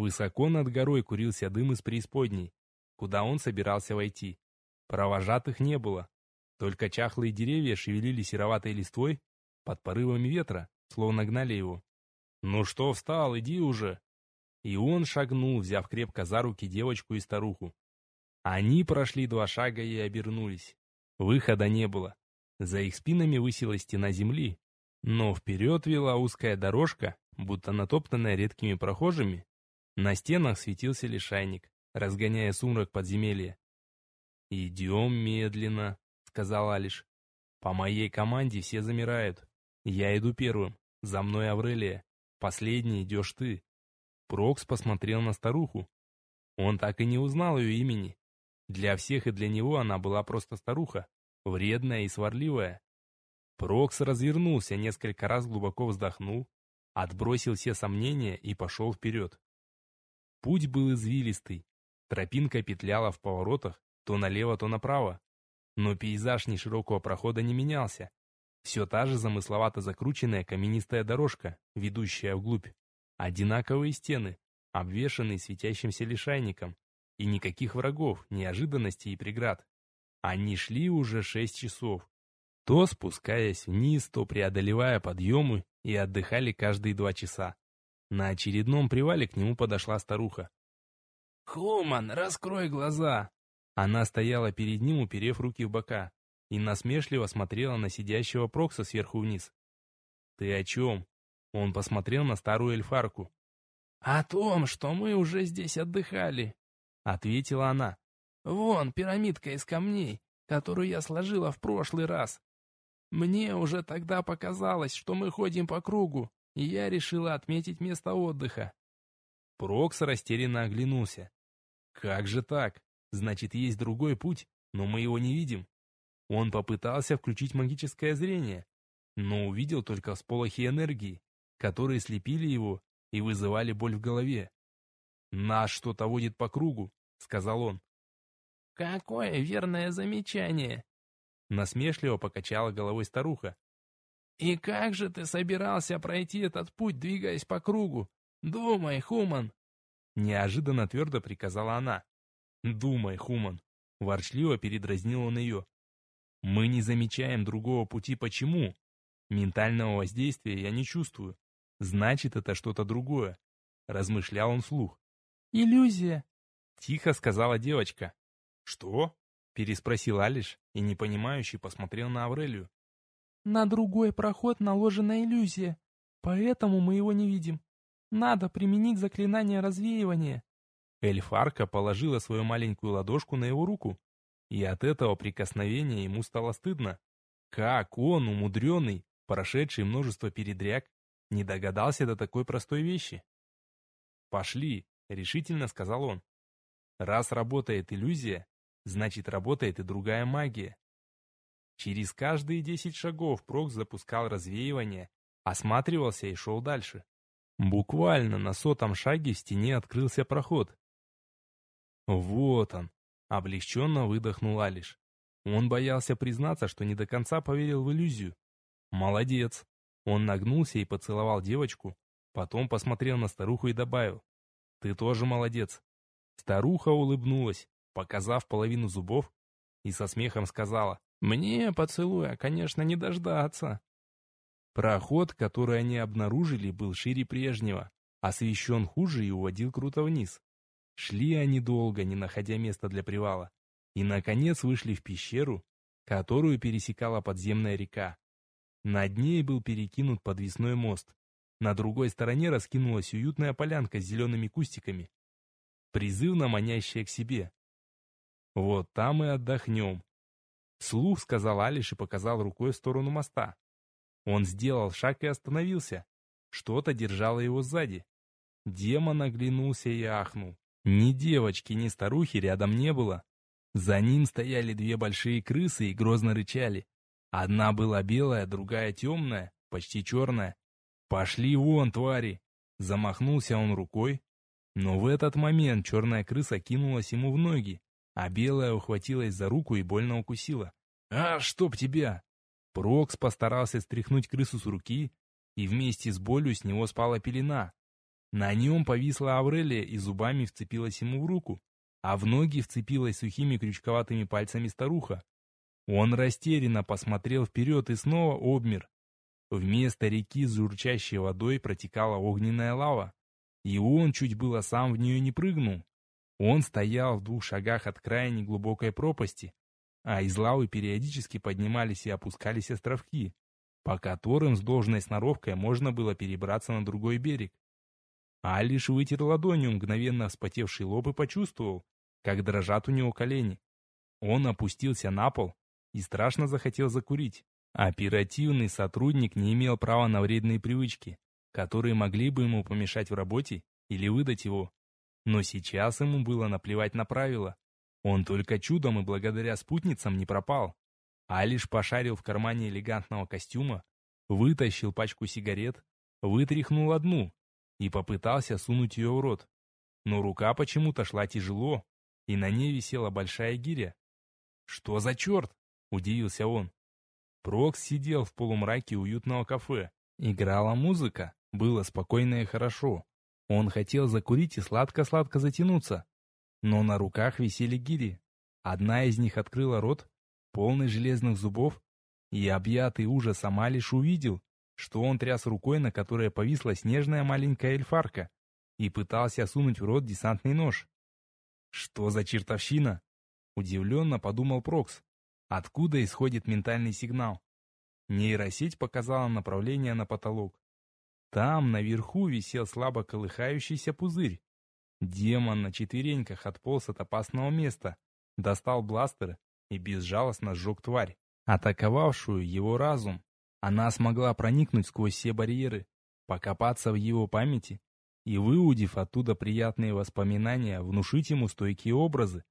Высоко над горой курился дым из преисподней, куда он собирался войти. Провожатых не было. Только чахлые деревья шевелили сероватой листвой под порывами ветра, словно гнали его. «Ну что встал, иди уже!» И он шагнул, взяв крепко за руки девочку и старуху. Они прошли два шага и обернулись. Выхода не было. За их спинами высилась стена земли, но вперед вела узкая дорожка, будто натоптанная редкими прохожими. На стенах светился лишайник, разгоняя сумрак подземелья. «Идем медленно», — сказал Алиш. «По моей команде все замирают. Я иду первым, за мной Аврелия. Последний идешь ты». Прокс посмотрел на старуху. Он так и не узнал ее имени. Для всех и для него она была просто старуха, вредная и сварливая. Прокс развернулся, несколько раз глубоко вздохнул, отбросил все сомнения и пошел вперед. Путь был извилистый, тропинка петляла в поворотах то налево, то направо, но пейзаж неширокого прохода не менялся. Все та же замысловато закрученная каменистая дорожка, ведущая вглубь, одинаковые стены, обвешанные светящимся лишайником, и никаких врагов, неожиданностей и преград. Они шли уже шесть часов, то спускаясь вниз, то преодолевая подъемы и отдыхали каждые два часа. На очередном привале к нему подошла старуха. «Хуман, раскрой глаза!» Она стояла перед ним, уперев руки в бока, и насмешливо смотрела на сидящего Прокса сверху вниз. «Ты о чем?» Он посмотрел на старую эльфарку. «О том, что мы уже здесь отдыхали», — ответила она. «Вон пирамидка из камней, которую я сложила в прошлый раз. Мне уже тогда показалось, что мы ходим по кругу, и я решила отметить место отдыха. Прокс растерянно оглянулся. Как же так? Значит, есть другой путь, но мы его не видим. Он попытался включить магическое зрение, но увидел только всполохи энергии, которые слепили его и вызывали боль в голове. «Нас что-то водит по кругу», — сказал он. «Какое верное замечание!» Насмешливо покачала головой старуха. «И как же ты собирался пройти этот путь, двигаясь по кругу? Думай, Хуман!» Неожиданно твердо приказала она. «Думай, Хуман!» Ворчливо передразнил он ее. «Мы не замечаем другого пути. Почему? Ментального воздействия я не чувствую. Значит, это что-то другое», — размышлял он вслух. «Иллюзия», — тихо сказала девочка. «Что?» Переспросил Алиш и непонимающе посмотрел на Аврелию. «На другой проход наложена иллюзия, поэтому мы его не видим. Надо применить заклинание развеивания». Эльфарка положила свою маленькую ладошку на его руку, и от этого прикосновения ему стало стыдно. Как он, умудренный, прошедший множество передряг, не догадался до такой простой вещи? «Пошли», — решительно сказал он. «Раз работает иллюзия, значит работает и другая магия. Через каждые десять шагов Прокс запускал развеивание, осматривался и шел дальше. Буквально на сотом шаге в стене открылся проход. Вот он, облегченно выдохнул Алиш. Он боялся признаться, что не до конца поверил в иллюзию. Молодец. Он нагнулся и поцеловал девочку, потом посмотрел на старуху и добавил. Ты тоже молодец. Старуха улыбнулась, показав половину зубов, и со смехом сказала, «Мне поцелуя, конечно, не дождаться». Проход, который они обнаружили, был шире прежнего. освещен хуже и уводил круто вниз. Шли они долго, не находя места для привала, и, наконец, вышли в пещеру, которую пересекала подземная река. Над ней был перекинут подвесной мост. На другой стороне раскинулась уютная полянка с зелеными кустиками, призывно манящая к себе. «Вот там и отдохнем», Слух сказал Алиш и показал рукой в сторону моста. Он сделал шаг и остановился. Что-то держало его сзади. Демон оглянулся и ахнул. Ни девочки, ни старухи рядом не было. За ним стояли две большие крысы и грозно рычали. Одна была белая, другая темная, почти черная. «Пошли вон, твари!» Замахнулся он рукой. Но в этот момент черная крыса кинулась ему в ноги а белая ухватилась за руку и больно укусила. «А, чтоб тебя!» Прокс постарался стряхнуть крысу с руки, и вместе с болью с него спала пелена. На нем повисла Аврелия и зубами вцепилась ему в руку, а в ноги вцепилась сухими крючковатыми пальцами старуха. Он растерянно посмотрел вперед и снова обмер. Вместо реки с журчащей водой протекала огненная лава, и он чуть было сам в нее не прыгнул. Он стоял в двух шагах от края неглубокой пропасти, а из лавы периодически поднимались и опускались островки, по которым с должной сноровкой можно было перебраться на другой берег. А лишь вытер ладонью мгновенно вспотевший лоб и почувствовал, как дрожат у него колени. Он опустился на пол и страшно захотел закурить. Оперативный сотрудник не имел права на вредные привычки, которые могли бы ему помешать в работе или выдать его. Но сейчас ему было наплевать на правила. Он только чудом и благодаря спутницам не пропал, а лишь пошарил в кармане элегантного костюма, вытащил пачку сигарет, вытряхнул одну и попытался сунуть ее в рот. Но рука почему-то шла тяжело, и на ней висела большая гиря. «Что за черт?» — удивился он. Прокс сидел в полумраке уютного кафе. Играла музыка, было спокойно и хорошо. Он хотел закурить и сладко-сладко затянуться. Но на руках висели гири. Одна из них открыла рот, полный железных зубов, и объятый ужасом Алиш увидел, что он тряс рукой, на которой повисла снежная маленькая эльфарка, и пытался сунуть в рот десантный нож. «Что за чертовщина?» — удивленно подумал Прокс. «Откуда исходит ментальный сигнал?» Нейросеть показала направление на потолок. Там, наверху, висел слабо колыхающийся пузырь. Демон на четвереньках отполз от опасного места, достал бластер и безжалостно сжег тварь, атаковавшую его разум. Она смогла проникнуть сквозь все барьеры, покопаться в его памяти и, выудив оттуда приятные воспоминания, внушить ему стойкие образы.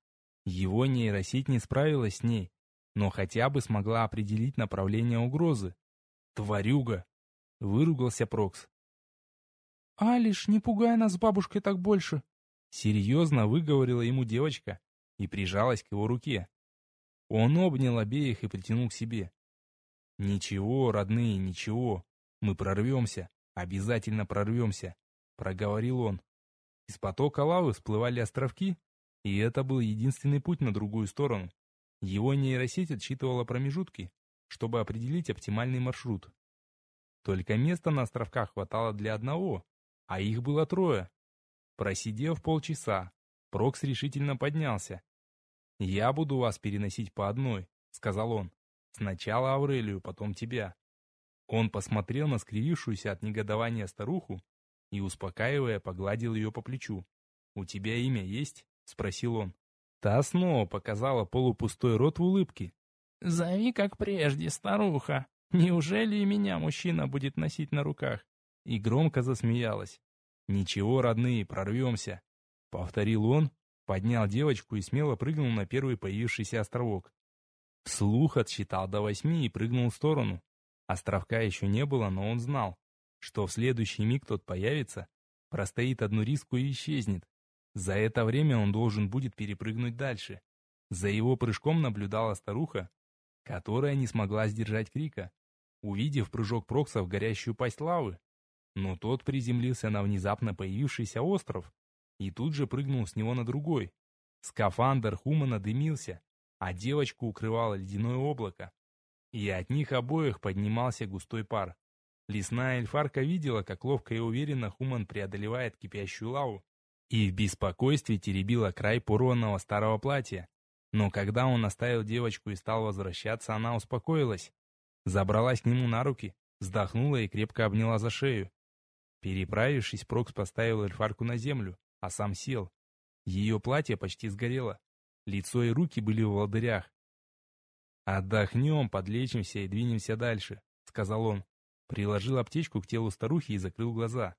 Его нейросеть не справилась с ней, но хотя бы смогла определить направление угрозы. «Тварюга!» Выругался Прокс. «Алиш, не пугай нас с бабушкой так больше!» Серьезно выговорила ему девочка и прижалась к его руке. Он обнял обеих и притянул к себе. «Ничего, родные, ничего. Мы прорвемся, обязательно прорвемся», — проговорил он. Из потока лавы всплывали островки, и это был единственный путь на другую сторону. Его нейросеть отсчитывала промежутки, чтобы определить оптимальный маршрут. Только места на островках хватало для одного, а их было трое. Просидев полчаса, Прокс решительно поднялся. «Я буду вас переносить по одной», — сказал он. «Сначала Аврелию, потом тебя». Он посмотрел на скривившуюся от негодования старуху и, успокаивая, погладил ее по плечу. «У тебя имя есть?» — спросил он. Та снова показала полупустой рот в улыбке. «Зови как прежде, старуха», Неужели и меня мужчина будет носить на руках? И громко засмеялась. Ничего, родные, прорвемся. Повторил он, поднял девочку и смело прыгнул на первый появившийся островок. Вслух отсчитал до восьми и прыгнул в сторону. Островка еще не было, но он знал, что в следующий миг тот появится, простоит одну риску и исчезнет. За это время он должен будет перепрыгнуть дальше. За его прыжком наблюдала старуха, которая не смогла сдержать крика увидев прыжок Прокса в горящую пасть лавы. Но тот приземлился на внезапно появившийся остров и тут же прыгнул с него на другой. Скафандр Хумана дымился, а девочку укрывало ледяное облако. И от них обоих поднимался густой пар. Лесная эльфарка видела, как ловко и уверенно Хуман преодолевает кипящую лаву, и в беспокойстве теребила край порванного старого платья. Но когда он оставил девочку и стал возвращаться, она успокоилась. Забралась к нему на руки, вздохнула и крепко обняла за шею. Переправившись, Прокс поставил эльфарку на землю, а сам сел. Ее платье почти сгорело. Лицо и руки были в волдырях. «Отдохнем, подлечимся и двинемся дальше», — сказал он. Приложил аптечку к телу старухи и закрыл глаза.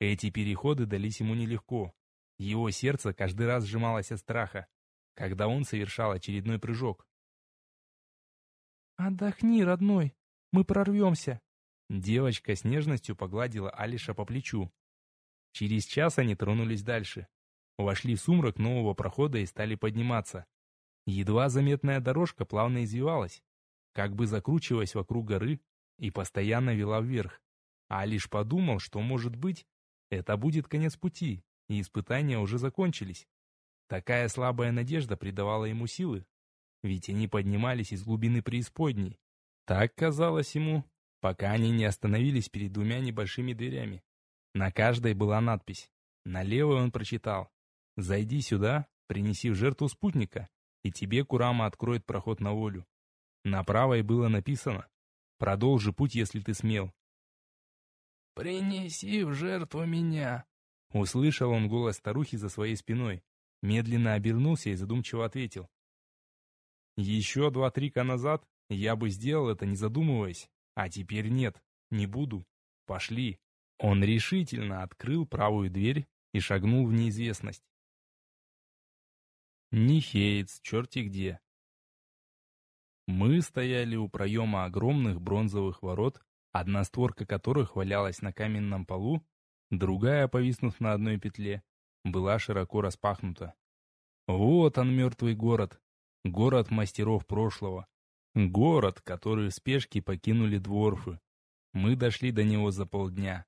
Эти переходы дались ему нелегко. Его сердце каждый раз сжималось от страха, когда он совершал очередной прыжок. «Отдохни, родной, мы прорвемся», Девочка с нежностью погладила Алиша по плечу. Через час они тронулись дальше. Вошли в сумрак нового прохода и стали подниматься. Едва заметная дорожка плавно извивалась, как бы закручиваясь вокруг горы и постоянно вела вверх. Алиш подумал, что, может быть, это будет конец пути, и испытания уже закончились. Такая слабая надежда придавала ему силы, ведь они поднимались из глубины преисподней. Так казалось ему, пока они не остановились перед двумя небольшими дверями. На каждой была надпись. На левой он прочитал «Зайди сюда, принеси в жертву спутника, и тебе Курама откроет проход на волю». На правой было написано «Продолжи путь, если ты смел». «Принеси в жертву меня», — услышал он голос старухи за своей спиной. Медленно обернулся и задумчиво ответил. «Еще два трика назад я бы сделал это, не задумываясь. А теперь нет, не буду. Пошли. Он решительно открыл правую дверь и шагнул в неизвестность. Нихеец, черти где. Мы стояли у проема огромных бронзовых ворот, одна створка которых валялась на каменном полу, другая, повиснув на одной петле, была широко распахнута. Вот он, мертвый город, город мастеров прошлого, Город, который в спешке покинули дворфы. Мы дошли до него за полдня.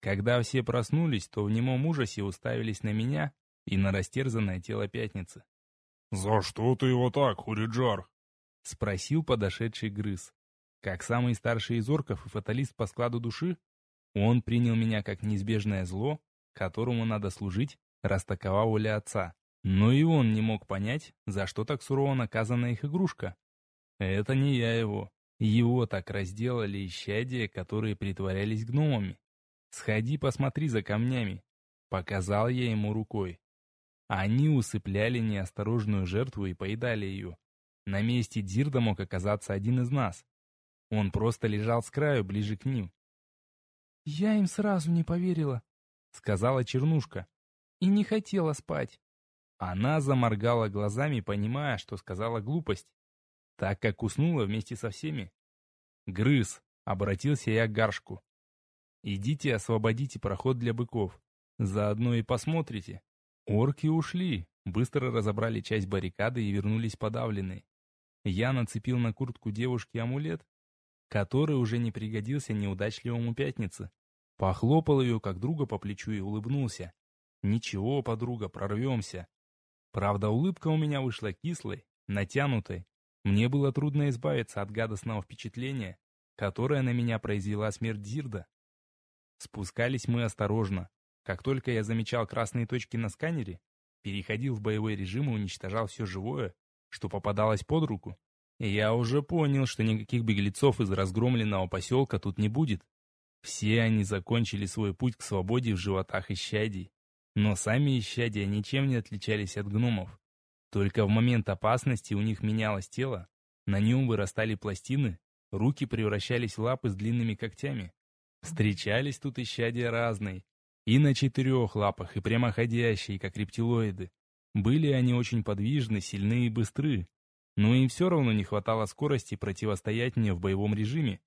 Когда все проснулись, то в немом ужасе уставились на меня и на растерзанное тело пятницы. «За что ты его так, Хуриджар?» — спросил подошедший грыз. Как самый старший из орков и фаталист по складу души, он принял меня как неизбежное зло, которому надо служить, раз такова воля отца. Но и он не мог понять, за что так сурово наказана их игрушка. Это не я его. Его так разделали исчадия, которые притворялись гномами. Сходи посмотри за камнями. Показал я ему рукой. Они усыпляли неосторожную жертву и поедали ее. На месте Дирда мог оказаться один из нас. Он просто лежал с краю, ближе к ним. «Я им сразу не поверила», — сказала Чернушка. «И не хотела спать». Она заморгала глазами, понимая, что сказала глупость так как уснула вместе со всеми. «Грыз!» — обратился я к Гаршку. «Идите освободите проход для быков. Заодно и посмотрите». Орки ушли, быстро разобрали часть баррикады и вернулись подавленные. Я нацепил на куртку девушки амулет, который уже не пригодился неудачливому пятнице. Похлопал ее как друга по плечу и улыбнулся. «Ничего, подруга, прорвемся». Правда, улыбка у меня вышла кислой, натянутой, мне было трудно избавиться от гадостного впечатления, которое на меня произвела смерть Зирда. Спускались мы осторожно. Как только я замечал красные точки на сканере, переходил в боевой режим и уничтожал все живое, что попадалось под руку. И я уже понял, что никаких беглецов из разгромленного поселка тут не будет. Все они закончили свой путь к свободе в животах исчадий. Но сами исчадия ничем не отличались от гномов. Только в момент опасности у них менялось тело, на нем вырастали пластины, руки превращались в лапы с длинными когтями. Встречались тут исчадия разные, и на четырех лапах, и прямоходящие, как рептилоиды. Были они очень подвижны, сильны и быстры, но им все равно не хватало скорости противостоять мне в боевом режиме.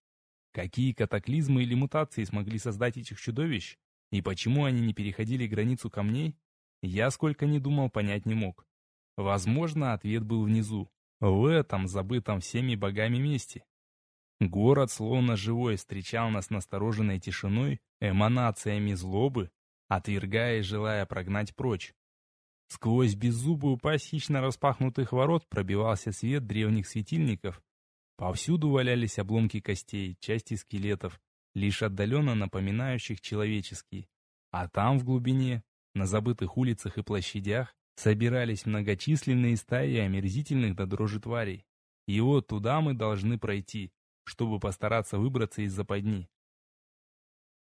Какие катаклизмы или мутации смогли создать этих чудовищ, и почему они не переходили границу камней, я сколько ни думал понять не мог. Возможно, ответ был внизу, в этом забытом всеми богами месте. Город, словно живой, встречал нас настороженной тишиной, эманациями злобы, отвергая и желая прогнать прочь. Сквозь беззубую пасть хищно распахнутых ворот пробивался свет древних светильников. Повсюду валялись обломки костей, части скелетов, лишь отдаленно напоминающих человеческие. А там, в глубине, на забытых улицах и площадях, собирались многочисленные стаи омерзительных до дрожи тварей. И вот туда мы должны пройти, чтобы постараться выбраться из западни.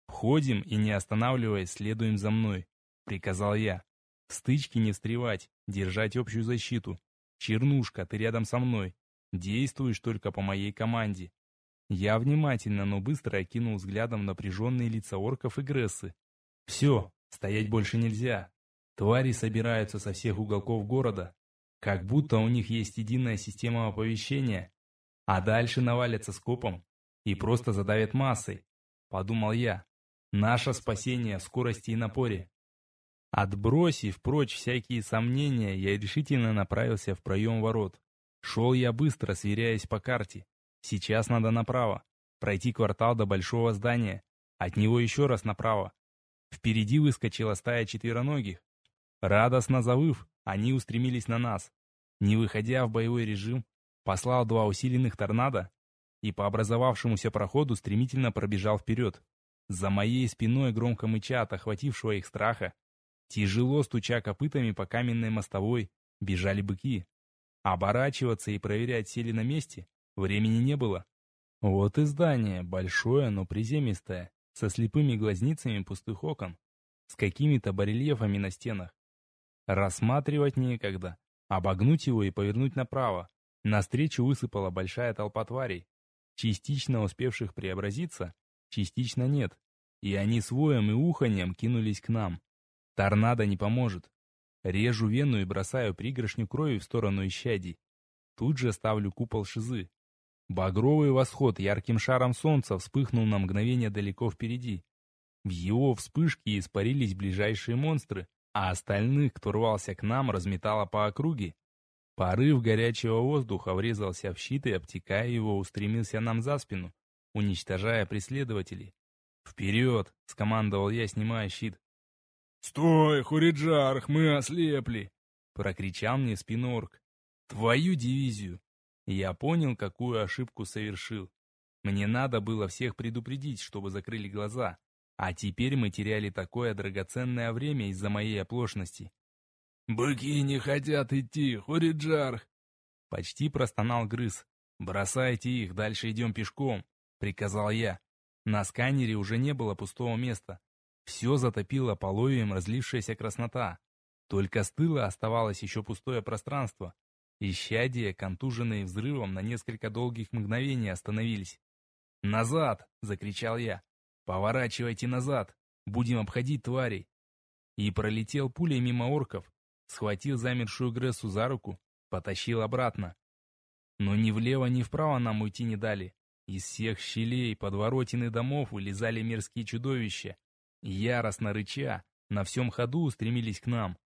«Входим и, не останавливаясь, следуем за мной», — приказал я. «В стычке не встревать, держать общую защиту. Чернушка, ты рядом со мной. Действуешь только по моей команде». Я внимательно, но быстро окинул взглядом напряженные лица орков и грессы. «Все, стоять больше нельзя. Твари собираются со всех уголков города, как будто у них есть единая система оповещения, а дальше навалятся скопом и просто задавят массой», — подумал я. Наше спасение в скорости и напоре. Отбросив прочь всякие сомнения, я решительно направился в проем ворот. Шел я быстро, сверяясь по карте. Сейчас надо направо. Пройти квартал до большого здания. От него еще раз направо. Впереди выскочила стая четвероногих. Радостно завыв, они устремились на нас. Не выходя в боевой режим, послал два усиленных торнадо и по образовавшемуся проходу стремительно пробежал вперед. За моей спиной, громко мыча от охватившего их страха, тяжело стуча копытами по каменной мостовой, бежали быки. Оборачиваться и проверять, сели на месте, времени не было. Вот и здание, большое, но приземистое, со слепыми глазницами пустых окон, с какими-то барельефами на стенах. Рассматривать некогда, обогнуть его и повернуть направо. Навстречу высыпала большая толпа тварей, частично успевших преобразиться, частично нет. И они с воем и уханьем кинулись к нам. Торнадо не поможет. Режу вену и бросаю пригоршню крови в сторону исчадий. Тут же ставлю купол шизы. Багровый восход ярким шаром солнца вспыхнул на мгновение далеко впереди. В его вспышке испарились ближайшие монстры, а остальных, кто рвался к нам, разметало по округе. Порыв горячего воздуха врезался в щит и, обтекая его, устремился нам за спину уничтожая преследователей. «Вперед!» — скомандовал я, снимая щит. «Стой, Хуриджарх, мы ослепли!» — прокричал мне спину орк. «Твою дивизию!» Я понял, какую ошибку совершил. Мне надо было всех предупредить, чтобы закрыли глаза. А теперь мы теряли такое драгоценное время из-за моей оплошности. «Быки не хотят идти, Хуриджарх!» Почти простонал грыз. «Бросайте их, дальше идем пешком!» — приказал я. На сканере уже не было пустого места. Все затопило половием разлившаяся краснота. Только с тыла оставалось еще пустое пространство. Исчадия, контуженные взрывом, на несколько долгих мгновений остановились. «Назад!» — закричал я. «Поворачивайте назад! Будем обходить тварей!» И пролетел пулей мимо орков, схватил замершую Грессу за руку, потащил обратно. Но ни влево, ни вправо нам уйти не дали. Из всех щелей подворотины домов вылезали мерзкие чудовища. Яростно рыча, на всем ходу устремились к нам.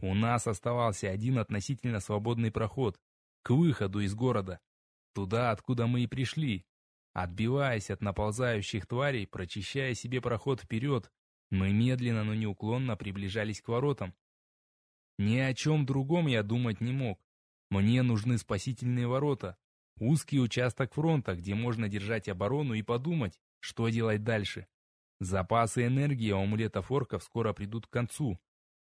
У нас оставался один относительно свободный проход, к выходу из города. Туда, откуда мы и пришли. Отбиваясь от наползающих тварей, прочищая себе проход вперед, мы медленно, но неуклонно приближались к воротам. Ни о чем другом я думать не мог. Мне нужны спасительные ворота, Узкий участок фронта, где можно держать оборону и подумать, что делать дальше. Запасы энергии у амулетов орков скоро придут к концу.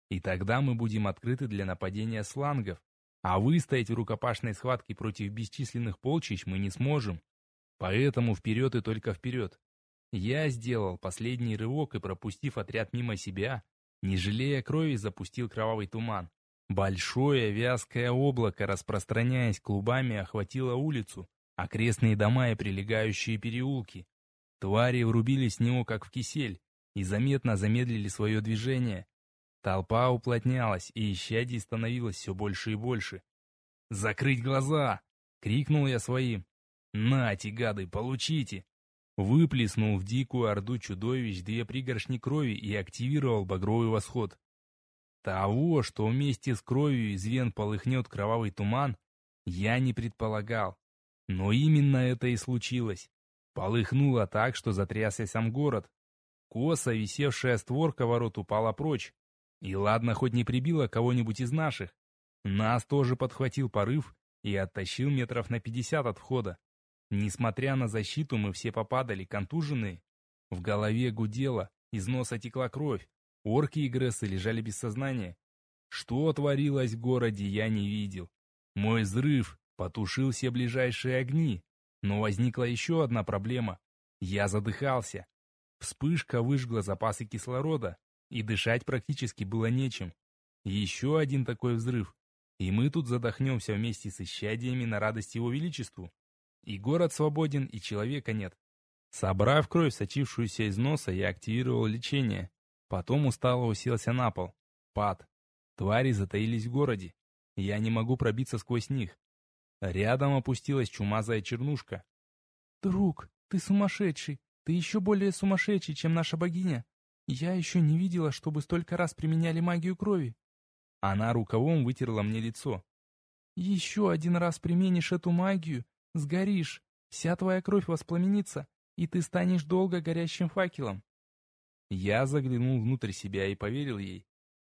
И тогда мы будем открыты для нападения слангов. А выстоять в рукопашной схватке против бесчисленных полчищ мы не сможем. Поэтому вперед и только вперед. Я сделал последний рывок и, пропустив отряд мимо себя, не жалея крови, запустил кровавый туман. Большое вязкое облако, распространяясь клубами, охватило улицу, окрестные дома и прилегающие переулки. Твари врубились в него, как в кисель, и заметно замедлили свое движение. Толпа уплотнялась, и исчадий становилось все больше и больше. «Закрыть глаза!» — крикнул я своим. «Нате, гады, получите!» Выплеснул в дикую орду чудовищ две пригоршни крови и активировал багровый восход. Того, что вместе с кровью из вен полыхнет кровавый туман, я не предполагал. Но именно это и случилось. Полыхнуло так, что затрясся сам город. Косо висевшая створка ворот упала прочь. И ладно, хоть не прибила кого-нибудь из наших. Нас тоже подхватил порыв и оттащил метров на пятьдесят от входа. Несмотря на защиту, мы все попадали, контуженные. В голове гудело, из носа текла кровь. Орки и Грессы лежали без сознания. Что творилось в городе, я не видел. Мой взрыв потушил все ближайшие огни. Но возникла еще одна проблема. Я задыхался. Вспышка выжгла запасы кислорода, и дышать практически было нечем. Еще один такой взрыв, и мы тут задохнемся вместе с исчадиями на радость его величеству. И город свободен, и человека нет. Собрав кровь, сочившуюся из носа, я активировал лечение. Потом устало уселся на пол. Пад. Твари затаились в городе. Я не могу пробиться сквозь них. Рядом опустилась чумазая чернушка. «Друг, ты сумасшедший. Ты еще более сумасшедший, чем наша богиня. Я еще не видела, чтобы столько раз применяли магию крови». Она рукавом вытерла мне лицо. «Еще один раз применишь эту магию, сгоришь, вся твоя кровь воспламенится, и ты станешь долго горящим факелом». Я заглянул внутрь себя и поверил ей.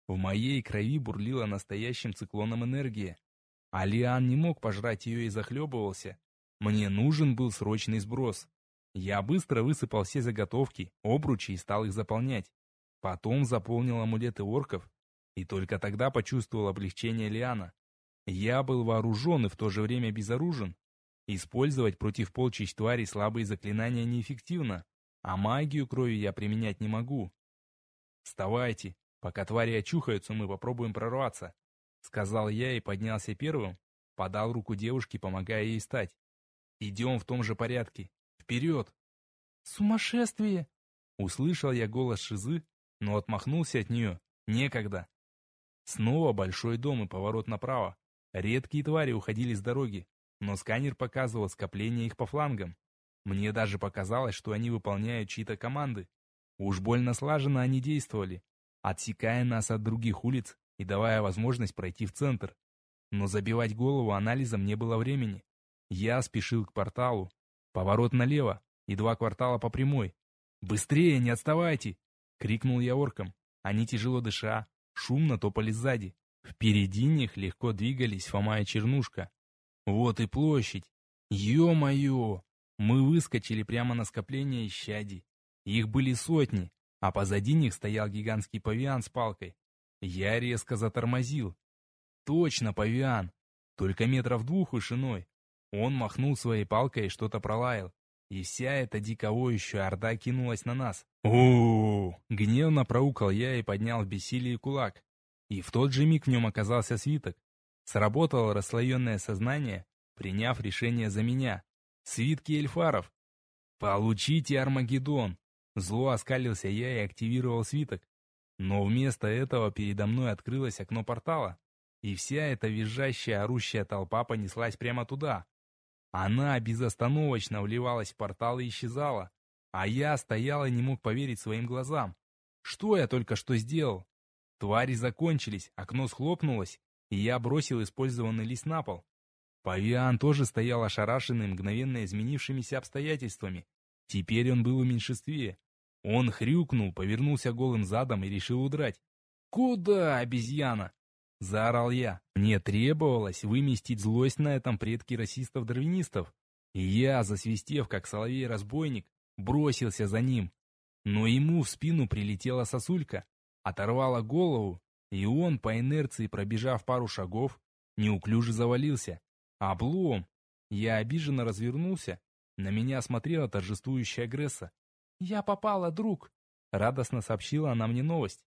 В моей крови бурлила настоящим циклоном энергия. Алиан не мог пожрать ее и захлебывался. Мне нужен был срочный сброс. Я быстро высыпал все заготовки, обручи и стал их заполнять. Потом заполнил амулеты орков, и только тогда почувствовал облегчение Лиана. Я был вооружен и в то же время безоружен. Использовать против полчищ тварей слабые заклинания неэффективно, а магию крови я применять не могу. «Вставайте, пока твари очухаются, мы попробуем прорваться», — сказал я и поднялся первым, подал руку девушке, помогая ей встать. «Идем в том же порядке. Вперед!» «Сумасшествие!» Услышал я голос Шизы, но отмахнулся от нее. Некогда. Снова большой дом и поворот направо. Редкие твари уходили с дороги, но сканер показывал скопление их по флангам. Мне даже показалось, что они выполняют чьи-то команды. Уж больно слаженно они действовали, отсекая нас от других улиц и давая возможность пройти в центр. Но забивать голову анализом не было времени. Я спешил к порталу. Поворот налево и два квартала по прямой. «Быстрее, не отставайте!» — крикнул я оркам. Они, тяжело дыша, шумно топали сзади. Впереди них легко двигались Фома и Чернушка. Вот и площадь. Ё-моё! Мы выскочили прямо на скопление исчадий. Их были сотни, а позади них стоял гигантский павиан с палкой. Я резко затормозил. Точно павиан, только метров двух вышиной. Он махнул своей палкой и что-то пролаял. И вся эта диковоющая орда кинулась на нас. о Гневно проукал я и поднял в бессилии кулак. И в тот же миг в нем оказался свиток. Сработало расслоенное сознание, приняв решение за меня. Свитки эльфаров. Получите Армагеддон. Зло оскалился я и активировал свиток. Но вместо этого передо мной открылось окно портала. И вся эта визжащая, орущая толпа понеслась прямо туда. Она безостановочно вливалась в портал и исчезала. А я стоял и не мог поверить своим глазам. Что я только что сделал? Твари закончились, окно схлопнулось, и я бросил использованный лист на пол. Павиан тоже стоял ошарашенный мгновенно изменившимися обстоятельствами. Теперь он был в меньшинстве. Он хрюкнул, повернулся голым задом и решил удрать. «Куда, обезьяна?» — заорал я. Мне требовалось выместить злость на этом предке расистов-дарвинистов. И я, засвистев, как соловей-разбойник, бросился за ним. Но ему в спину прилетела сосулька, оторвала голову и он, по инерции пробежав пару шагов, неуклюже завалился. Облом! Я обиженно развернулся. На меня смотрела торжествующая Гресса. «Я попала, друг!» Радостно сообщила она мне новость.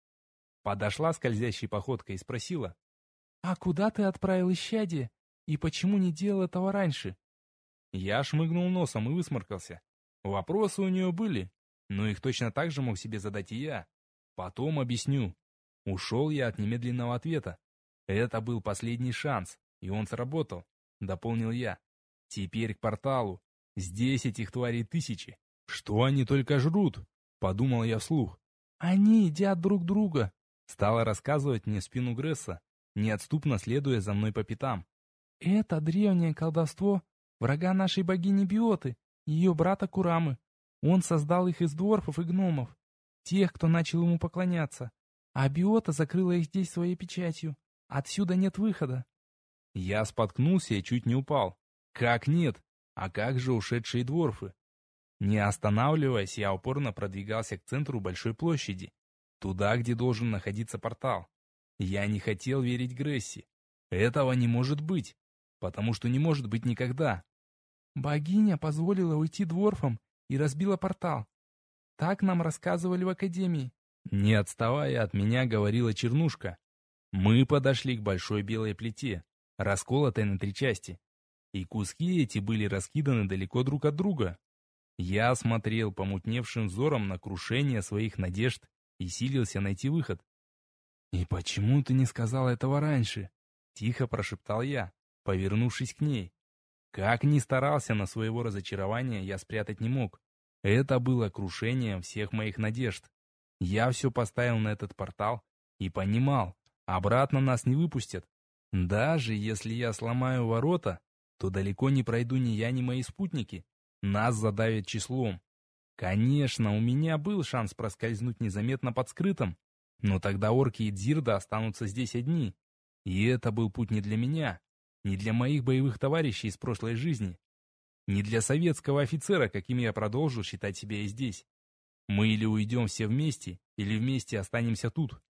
Подошла скользящей походкой и спросила. «А куда ты отправил исчадие? И почему не делал этого раньше?» Я шмыгнул носом и высморкался. Вопросы у нее были, но их точно так же мог себе задать и я. Потом объясню. Ушел я от немедленного ответа. Это был последний шанс, и он сработал, дополнил я. Теперь к порталу. Здесь этих тварей тысячи. Что они только жрут? Подумал я вслух. Они едят друг друга. Стала рассказывать мне спину Гресса, неотступно следуя за мной по пятам. Это древнее колдовство врага нашей богини Биоты, ее брата Курамы. Он создал их из дворфов и гномов, тех, кто начал ему поклоняться. А биота закрыла их здесь своей печатью. Отсюда нет выхода. Я споткнулся и чуть не упал. Как нет? А как же ушедшие дворфы? Не останавливаясь, я упорно продвигался к центру большой площади, туда, где должен находиться портал. Я не хотел верить Гресси. Этого не может быть, потому что не может быть никогда. Богиня позволила уйти дворфам и разбила портал. Так нам рассказывали в академии. Не отставая от меня, говорила Чернушка. Мы подошли к большой белой плите, расколотой на три части. И куски эти были раскиданы далеко друг от друга. Я смотрел помутневшим взором на крушение своих надежд и силился найти выход. «И почему ты не сказал этого раньше?» — тихо прошептал я, повернувшись к ней. Как ни старался на своего разочарования, я спрятать не мог. Это было крушением всех моих надежд. Я все поставил на этот портал и понимал, обратно нас не выпустят. Даже если я сломаю ворота, то далеко не пройду ни я, ни мои спутники. Нас задавят числом. Конечно, у меня был шанс проскользнуть незаметно под скрытым, но тогда орки и Дзирда останутся здесь одни. И это был путь не для меня, не для моих боевых товарищей из прошлой жизни, не для советского офицера, каким я продолжу считать себя и здесь. Мы или уйдем все вместе, или вместе останемся тут.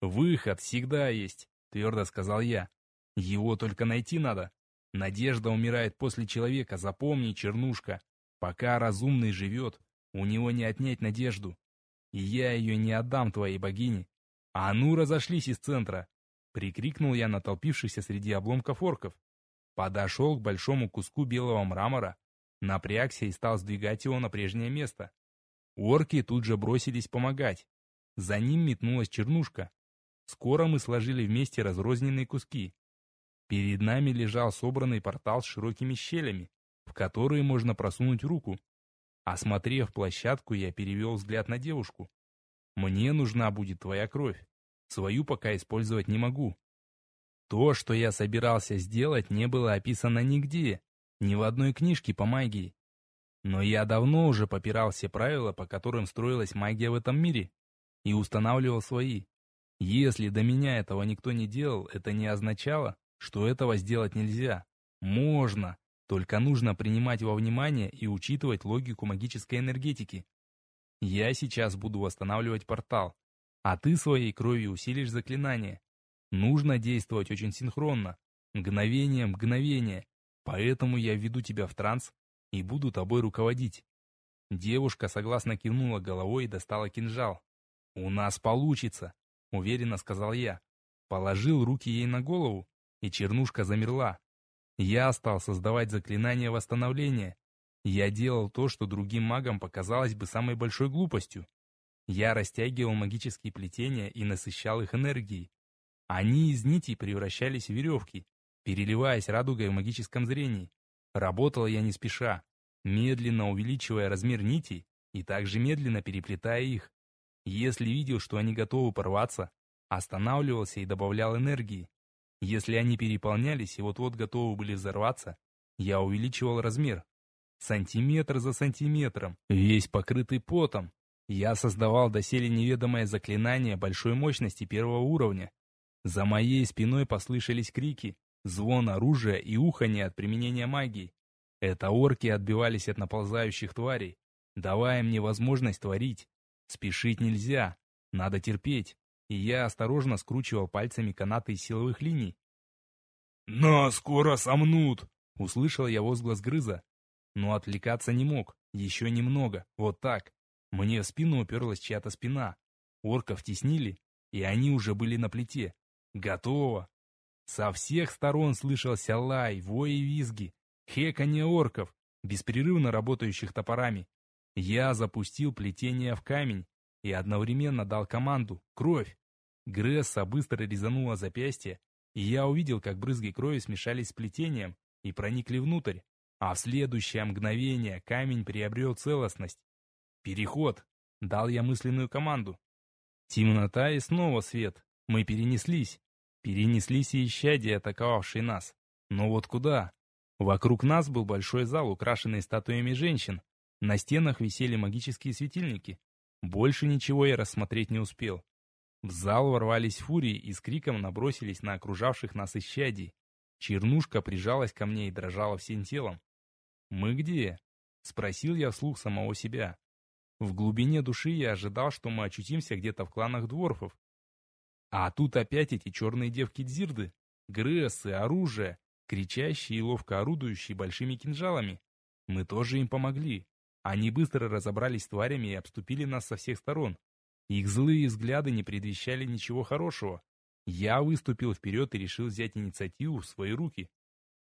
«Выход всегда есть», — твердо сказал я. «Его только найти надо. Надежда умирает после человека, запомни, чернушка. Пока разумный живет, у него не отнять надежду. И я ее не отдам твоей богине. А ну, разошлись из центра!» Прикрикнул я на толпившихся среди обломков орков. Подошел к большому куску белого мрамора, напрягся и стал сдвигать его на прежнее место. Орки тут же бросились помогать. За ним метнулась чернушка. Скоро мы сложили вместе разрозненные куски. Перед нами лежал собранный портал с широкими щелями, в которые можно просунуть руку. Осмотрев площадку, я перевел взгляд на девушку. «Мне нужна будет твоя кровь. Свою пока использовать не могу». То, что я собирался сделать, не было описано нигде, ни в одной книжке по магии. Но я давно уже попирал все правила, по которым строилась магия в этом мире, и устанавливал свои. Если до меня этого никто не делал, это не означало, что этого сделать нельзя. Можно, только нужно принимать во внимание и учитывать логику магической энергетики. Я сейчас буду восстанавливать портал, а ты своей кровью усилишь заклинание. Нужно действовать очень синхронно, мгновение мгновение, поэтому я введу тебя в транс и буду тобой руководить». Девушка согласно кивнула головой и достала кинжал. «У нас получится», — уверенно сказал я. Положил руки ей на голову, и чернушка замерла. Я стал создавать заклинание восстановления. Я делал то, что другим магам показалось бы самой большой глупостью. Я растягивал магические плетения и насыщал их энергией. Они из нитей превращались в веревки, переливаясь радугой в магическом зрении. Работал я не спеша, медленно увеличивая размер нитей и также медленно переплетая их. Если видел, что они готовы порваться, останавливался и добавлял энергии. Если они переполнялись и вот-вот готовы были взорваться, я увеличивал размер. Сантиметр за сантиметром, весь покрытый потом. Я создавал доселе неведомое заклинание большой мощности первого уровня. За моей спиной послышались крики, звон оружия и уханье от применения магии. Это орки отбивались от наползающих тварей, давая мне возможность творить. Спешить нельзя, надо терпеть, и я осторожно скручивал пальцами канаты из силовых линий. «На, скоро сомнут!» — услышал я возглас грыза. Но отвлекаться не мог, еще немного, вот так. Мне в спину уперлась чья-то спина. Орков теснили, и они уже были на плите. Готово. Со всех сторон слышался лай, вой и визги, хеканье орков, беспрерывно работающих топорами. Я запустил плетение в камень и одновременно дал команду «Кровь!». Гресса быстро резанула запястье, и я увидел, как брызги крови смешались с плетением и проникли внутрь, а в следующее мгновение камень приобрел целостность. «Переход!» — дал я мысленную команду. Темнота и снова свет. Мы перенеслись. Перенеслись и исчадия, атаковавшие нас. Но вот куда? Вокруг нас был большой зал, украшенный статуями женщин. На стенах висели магические светильники. Больше ничего я рассмотреть не успел. В зал ворвались фурии и с криком набросились на окружавших нас исчадий. Чернушка прижалась ко мне и дрожала всем телом. «Мы где?» Спросил я вслух самого себя. В глубине души я ожидал, что мы очутимся где-то в кланах дворфов. А тут опять эти черные девки-дзирды, грессы, оружие, кричащие и ловко орудующие большими кинжалами. Мы тоже им помогли. Они быстро разобрались с тварями и обступили нас со всех сторон. Их злые взгляды не предвещали ничего хорошего. Я выступил вперед и решил взять инициативу в свои руки.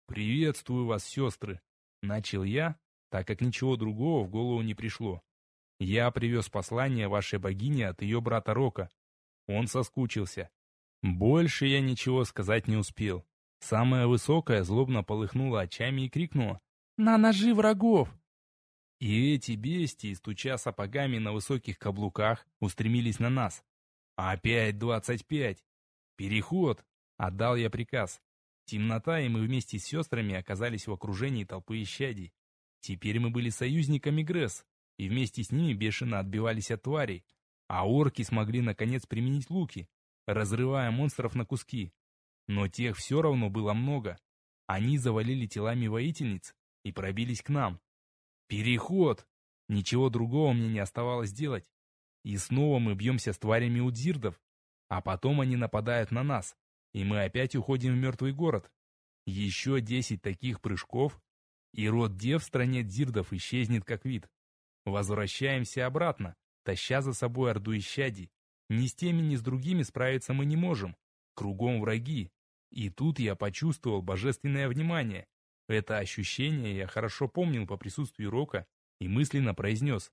«Приветствую вас, сестры!» Начал я, так как ничего другого в голову не пришло. Я привез послание вашей богине от ее брата Рока. Он соскучился. Больше я ничего сказать не успел. Самая высокая злобно полыхнула очами и крикнула «На ножи врагов!» И эти бестии, стуча сапогами на высоких каблуках, устремились на нас. «Опять двадцать пять!» «Переход!» — отдал я приказ. Темнота, и мы вместе с сестрами оказались в окружении толпы исчадий. Теперь мы были союзниками Гресс, и вместе с ними бешено отбивались от тварей, а орки смогли наконец применить луки, разрывая монстров на куски. Но тех все равно было много. Они завалили телами воительниц и пробились к нам. Переход! Ничего другого мне не оставалось делать. И снова мы бьемся с тварями у дзирдов, а потом они нападают на нас, и мы опять уходим в мертвый город. Еще десять таких прыжков, и род дев в стране дзирдов исчезнет как вид. Возвращаемся обратно, таща за собой орду исчадий. Ни с теми, ни с другими справиться мы не можем. Кругом враги. И тут я почувствовал божественное внимание. Это ощущение я хорошо помнил по присутствию Рока и мысленно произнес.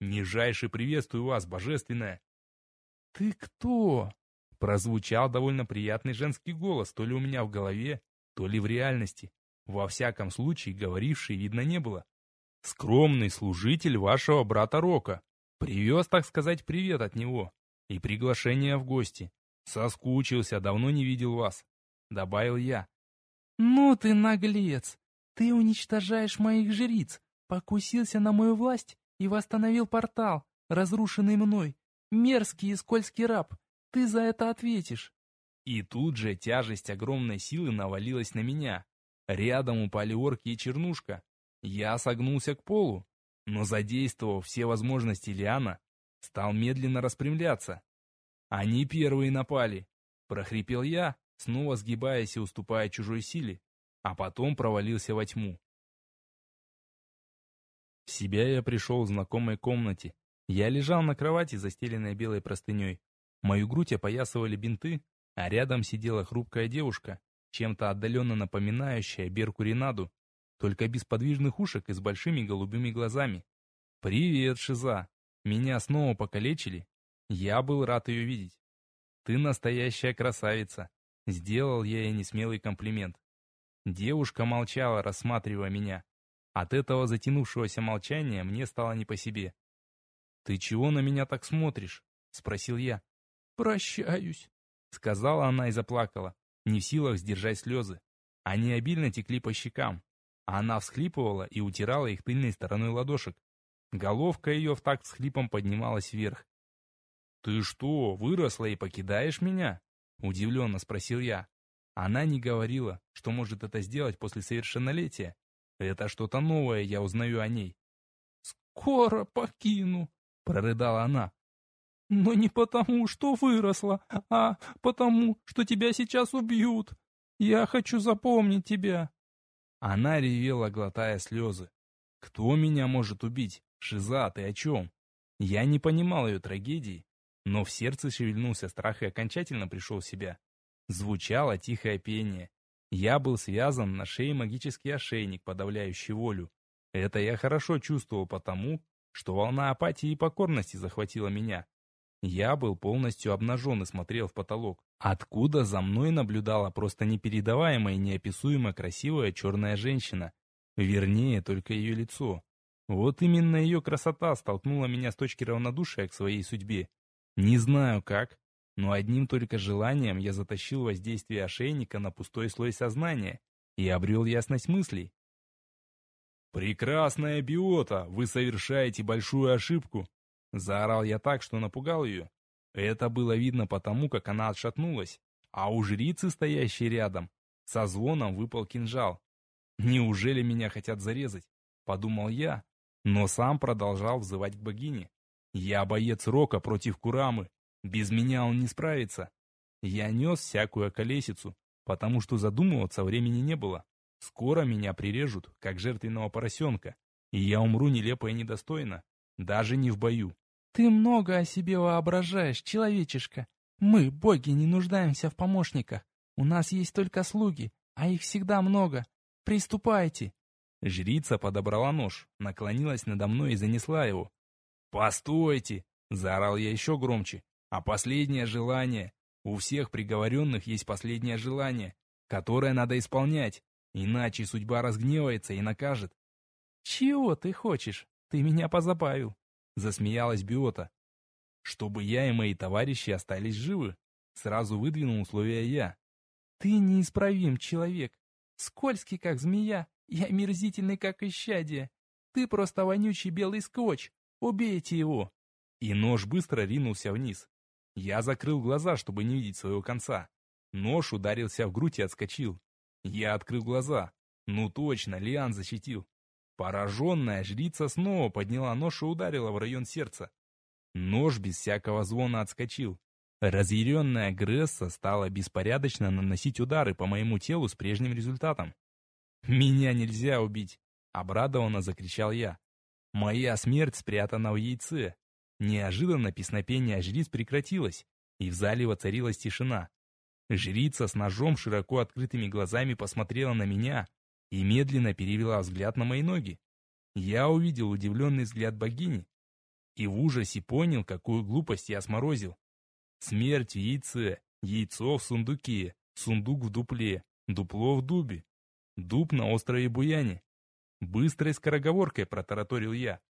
«Нижайше приветствую вас, божественное!» «Ты кто?» Прозвучал довольно приятный женский голос, то ли у меня в голове, то ли в реальности. Во всяком случае, говорившей видно не было. «Скромный служитель вашего брата Рока. Привез, так сказать, привет от него. И приглашение в гости. Соскучился, давно не видел вас», — добавил я. «Ну ты наглец! Ты уничтожаешь моих жриц, покусился на мою власть и восстановил портал, разрушенный мной. Мерзкий и скользкий раб, ты за это ответишь. И тут же тяжесть огромной силы навалилась на меня. Рядом упали орки и чернушка. Я согнулся к полу, но задействовав все возможности Лиана, стал медленно распрямляться. Они первые напали. Прохрипел я, снова сгибаясь и уступая чужой силе, а потом провалился во тьму. В себя я пришел в знакомой комнате. Я лежал на кровати, застеленной белой простыней. Мою грудь опоясывали бинты, а рядом сидела хрупкая девушка, чем-то отдаленно напоминающая Берку Ренаду, только без подвижных ушек и с большими голубыми глазами. «Привет, Шиза! Меня снова покалечили? Я был рад ее видеть. Ты настоящая красавица!» Сделал я ей несмелый комплимент. Девушка молчала, рассматривая меня. От этого затянувшегося молчания мне стало не по себе. «Ты чего на меня так смотришь?» — спросил я. «Прощаюсь», — сказала она и заплакала, не в силах сдержать слезы. Они обильно текли по щекам, а она всхлипывала и утирала их тыльной стороной ладошек. Головка ее в такт с хлипом поднималась вверх. «Ты что, выросла и покидаешь меня?» — удивленно спросил я. Она не говорила, что может это сделать после совершеннолетия. Это что-то новое, я узнаю о ней. «Скоро покину», — прорыдала она. Но не потому, что выросла, а потому, что тебя сейчас убьют. Я хочу запомнить тебя. Она ревела, глотая слезы. Кто меня может убить? Шиза, ты о чем? Я не понимал ее трагедии, но в сердце шевельнулся страх и окончательно пришел в себя. Звучало тихое пение. Я был связан на шее магический ошейник, подавляющий волю. Это я хорошо чувствовал потому, что волна апатии и покорности захватила меня. Я был полностью обнажен и смотрел в потолок, откуда за мной наблюдала просто непередаваемая и неописуемо красивая черная женщина. Вернее, только ее лицо. Вот именно ее красота столкнула меня с точки равнодушия к своей судьбе. Не знаю как, но одним только желанием я затащил воздействие ошейника на пустой слой сознания и обрел ясность мыслей. «Прекрасная биота, вы совершаете большую ошибку», Заорал я так, что напугал ее. Это было видно потому, как она отшатнулась, а у жрицы, стоящей рядом, со звоном выпал кинжал. «Неужели меня хотят зарезать?» — подумал я, но сам продолжал взывать к богине. «Я боец Рока против Курамы. Без меня он не справится». Я нес всякую колесицу, потому что задумываться времени не было. Скоро меня прирежут, как жертвенного поросенка, и я умру нелепо и недостойно, даже не в бою. «Ты много о себе воображаешь, человечишка. Мы, боги, не нуждаемся в помощниках. У нас есть только слуги, а их всегда много. Приступайте!» Жрица подобрала нож, наклонилась надо мной и занесла его. «Постойте!» — заорал я еще громче. «А последнее желание? У всех приговоренных есть последнее желание, которое надо исполнять, иначе судьба разгневается и накажет». «Чего ты хочешь? Ты меня позабавил!» — засмеялась Биота. «Чтобы я и мои товарищи остались живы», — сразу выдвинул условия я. «Ты неисправим человек, скользкий, как змея, и омерзительный, как исчадие. Ты просто вонючий белый скотч. Убейте его!» И нож быстро ринулся вниз. Я закрыл глаза, чтобы не видеть своего конца. Нож ударился в грудь и отскочил. Я открыл глаза. Ну точно, Лиан защитил. Пораженная жрица снова подняла нож и ударила в район сердца. Нож без всякого звона отскочил. Разъяренная Гресса стала беспорядочно наносить удары по моему телу с прежним результатом. «Меня нельзя убить!» — обрадованно закричал я. «Моя смерть спрятана в яйце!» Неожиданно песнопение жриц прекратилось, и в зале воцарилась тишина. Жрица с ножом широко открытыми глазами посмотрела на меня и медленно перевела взгляд на мои ноги. Я увидел удивленный взгляд богини и в ужасе понял, какую глупость я сморозил. Смерть в яйце, яйцо в сундуке, сундук в дупле, дупло в дубе, дуб на острове Буяне. Быстрой скороговоркой протараторил я.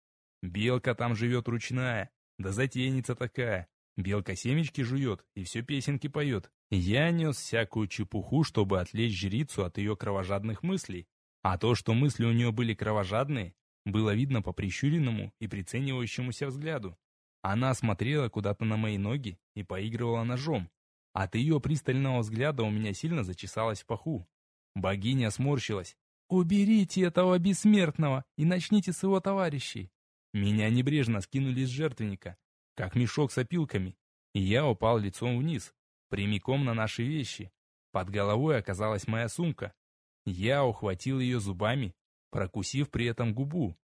Белка там живет ручная, да затейница такая. Белка семечки жует и все песенки поет. Я нес всякую чепуху, чтобы отвлечь жрицу от ее кровожадных мыслей. А то, что мысли у нее были кровожадные, было видно по прищуренному и приценивающемуся взгляду. Она смотрела куда-то на мои ноги и поигрывала ножом. От ее пристального взгляда у меня сильно зачесалось в паху. Богиня сморщилась. «Уберите этого бессмертного и начните с его товарищей!» Меня небрежно скинули с жертвенника, как мешок с опилками, и я упал лицом вниз, прямиком на наши вещи. Под головой оказалась моя сумка. Я ухватил ее зубами, прокусив при этом губу,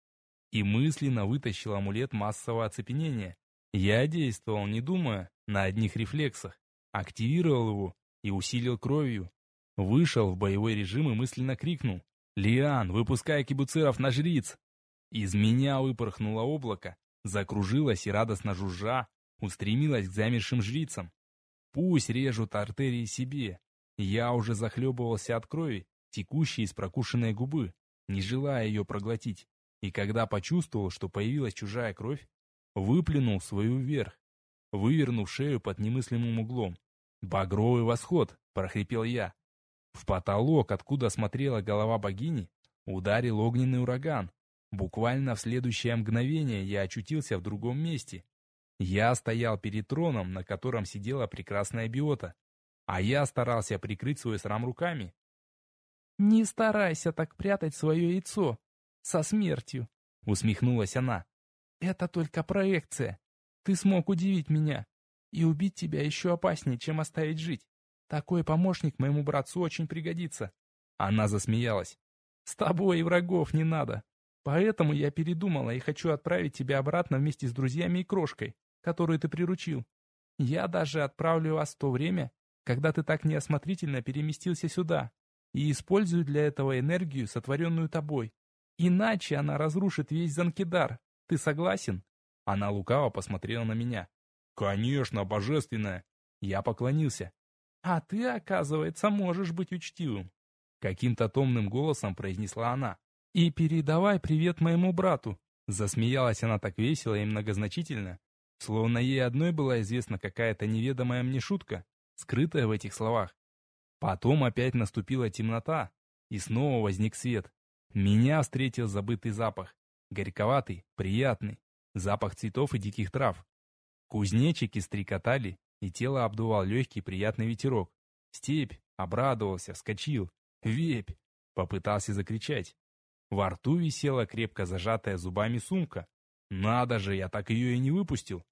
и мысленно вытащил амулет массового оцепенения. Я действовал, не думая, на одних рефлексах, активировал его и усилил кровью. Вышел в боевой режим и мысленно крикнул «Лиан, выпускай кибуцеров на жриц!» Из меня выпорхнуло облако, закружилось и радостно жужжа, устремилось к замершим жрицам. Пусть режут артерии себе. Я уже захлебывался от крови, текущей из прокушенной губы, не желая ее проглотить. И когда почувствовал, что появилась чужая кровь, выплюнул свою вверх, вывернув шею под немыслимым углом. «Багровый восход!» — прохрипел я. В потолок, откуда смотрела голова богини, ударил огненный ураган. Буквально в следующее мгновение я очутился в другом месте. Я стоял перед троном, на котором сидела прекрасная биота, а я старался прикрыть свой срам руками. «Не старайся так прятать свое яйцо со смертью», — усмехнулась она. «Это только проекция. Ты смог удивить меня, и убить тебя еще опаснее, чем оставить жить. Такой помощник моему братцу очень пригодится. Она засмеялась. С тобой и врагов не надо. Поэтому я передумала и хочу отправить тебя обратно вместе с друзьями и крошкой, которую ты приручил. Я даже отправлю вас в то время, когда ты так неосмотрительно переместился сюда, и использую для этого энергию, сотворенную тобой. Иначе она разрушит весь Занкидар. Ты согласен?» Она лукаво посмотрела на меня. «Конечно, божественная!» Я поклонился. «А ты, оказывается, можешь быть учтивым!» Каким-то томным голосом произнесла она. «И передавай привет моему брату!» Засмеялась она так весело и многозначительно, словно ей одной была известна какая-то неведомая мне шутка, скрытая в этих словах. Потом опять наступила темнота, и снова возник свет. Меня встретил забытый запах. Горьковатый, приятный. Запах цветов и диких трав. Кузнечики стрекотали, и тело обдувал легкий приятный ветерок. Степь обрадовался, вскочил. «Вепь!» Попытался закричать. Во рту висела крепко зажатая зубами сумка. Надо же, я так ее и не выпустил.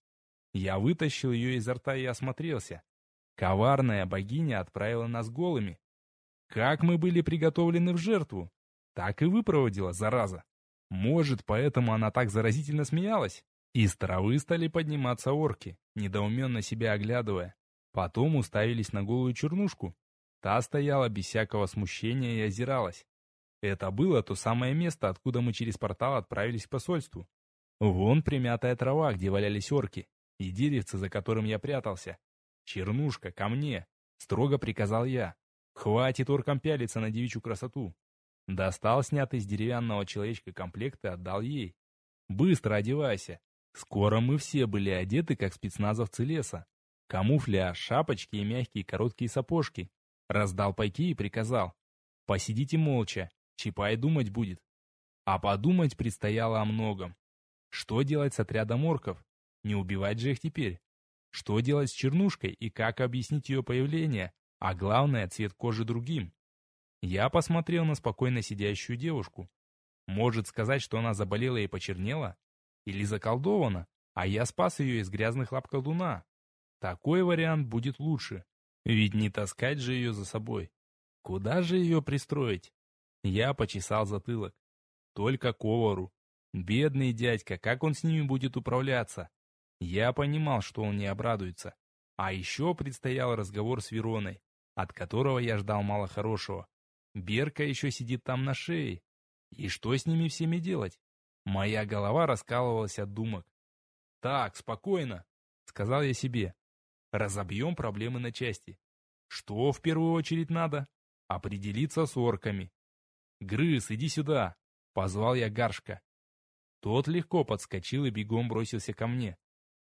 Я вытащил ее изо рта и осмотрелся. Коварная богиня отправила нас голыми. Как мы были приготовлены в жертву, так и выпроводила, зараза. Может, поэтому она так заразительно смеялась? Из травы стали подниматься орки, недоуменно себя оглядывая. Потом уставились на голую чернушку. Та стояла без всякого смущения и озиралась. Это было то самое место, откуда мы через портал отправились к посольству. Вон примятая трава, где валялись орки, и деревце, за которым я прятался. «Чернушка, ко мне!» — строго приказал я. «Хватит оркам пялиться на девичью красоту!» Достал снятый из деревянного человечка комплект и отдал ей. «Быстро одевайся!» Скоро мы все были одеты, как спецназовцы леса. Камуфляж, шапочки и мягкие короткие сапожки. Раздал пайки и приказал. «Посидите молча, Чапай думать будет». А подумать предстояло о многом. Что делать с отрядом орков? Не убивать же их теперь. Что делать с чернушкой и как объяснить ее появление, а главное, цвет кожи другим? Я посмотрел на спокойно сидящую девушку. Может сказать, что она заболела и почернела? Или заколдована, а я спас ее из грязных лап колдуна? Такой вариант будет лучше, ведь не таскать же ее за собой. Куда же ее пристроить? Я почесал затылок. Только ковару. Бедный дядька, как он с ними будет управляться? Я понимал, что он не обрадуется. А еще предстоял разговор с Вероной, от которого я ждал мало хорошего. Берка еще сидит там на шее. И что с ними всеми делать? Моя голова раскалывалась от думок. «Так, спокойно», — сказал я себе. «Разобьем проблемы на части. Что в первую очередь надо? Определиться с орками. Грыз, иди сюда!» — позвал я Гаршка. Тот легко подскочил и бегом бросился ко мне.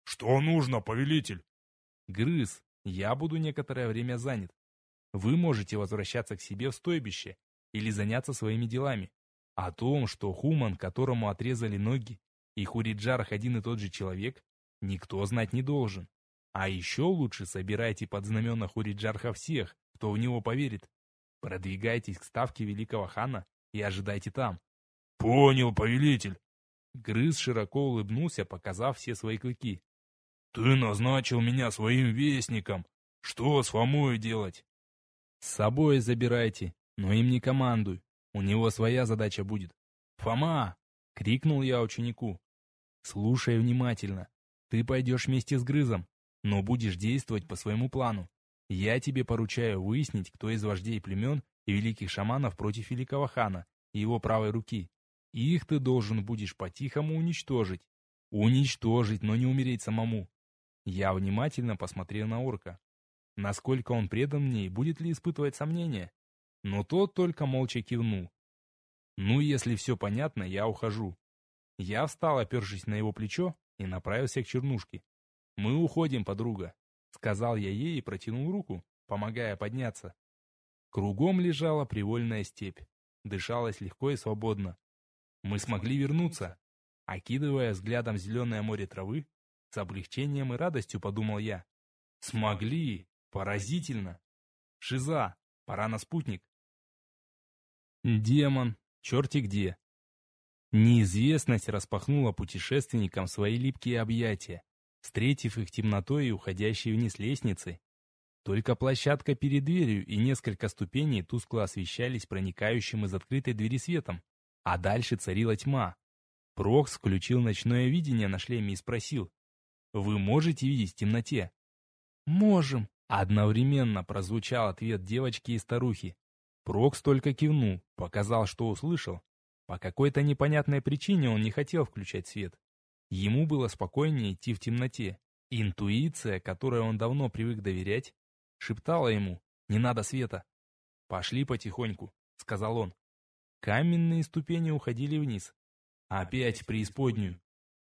«Что нужно, повелитель?» «Грыз, я буду некоторое время занят. Вы можете возвращаться к себе в стойбище или заняться своими делами. О том, что Хуман, которому отрезали ноги, и Хуриджарх один и тот же человек, никто знать не должен. А еще лучше собирайте под знамена Хуриджарха всех, кто в него поверит. Продвигайтесь к ставке великого хана и ожидайте там. Понял, повелитель. Грыз широко улыбнулся, показав все свои клыки. Ты назначил меня своим вестником. Что с Фомой делать? С собой забирайте, но им не командуй. У него своя задача будет. «Фома!» — крикнул я ученику. «Слушай внимательно. Ты пойдешь вместе с Грызом, но будешь действовать по своему плану. Я тебе поручаю выяснить, кто из вождей племен и великих шаманов против великого хана и его правой руки. Их ты должен будешь по-тихому уничтожить. Уничтожить, но не умереть самому. Я внимательно посмотрел на орка. Насколько он предан мне и будет ли испытывать сомнения? Но тот только молча кивнул. Ну, если все понятно, я ухожу. Я встал, опершись на его плечо, и направился к чернушке. Мы уходим, подруга. Сказал я ей и протянул руку, помогая подняться. Кругом лежала привольная степь. Дышалось легко и свободно. Мы смогли вернуться. Окидывая взглядом зеленое море травы, с облегчением и радостью подумал я. Смогли! Поразительно! Шиза! Пора на спутник. Демон! Черти где! Неизвестность распахнула путешественникам свои липкие объятия встретив их темнотой и уходящей вниз лестницы. Только площадка перед дверью и несколько ступеней тускло освещались проникающим из открытой двери светом, а дальше царила тьма. Прокс включил ночное видение на шлеме и спросил, «Вы можете видеть в темноте?» «Можем», — одновременно прозвучал ответ девочки и старухи. Прокс только кивнул, показал, что услышал. По какой-то непонятной причине он не хотел включать свет. Ему было спокойнее идти в темноте. Интуиция, которой он давно привык доверять, шептала ему «Не надо света». «Пошли потихоньку», — сказал он. Каменные ступени уходили вниз. Опять преисподнюю.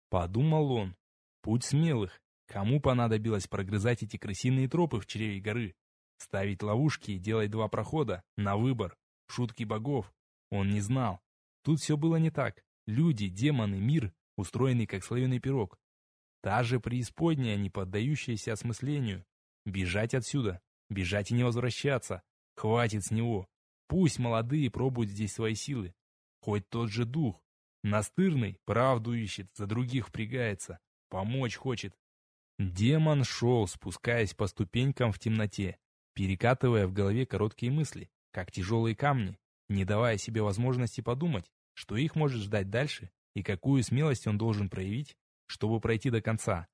Подумал он. Путь смелых. Кому понадобилось прогрызать эти крысиные тропы в чреве горы? Ставить ловушки и делать два прохода, на выбор. Шутки богов. Он не знал. Тут все было не так. Люди, демоны, мир устроенный как слоеный пирог. Та же преисподняя, не поддающаяся осмыслению. Бежать отсюда, бежать и не возвращаться. Хватит с него. Пусть молодые пробуют здесь свои силы. Хоть тот же дух. Настырный, правду ищет, за других впрягается. Помочь хочет. Демон шел, спускаясь по ступенькам в темноте, перекатывая в голове короткие мысли, как тяжелые камни, не давая себе возможности подумать, что их может ждать дальше и какую смелость он должен проявить, чтобы пройти до конца.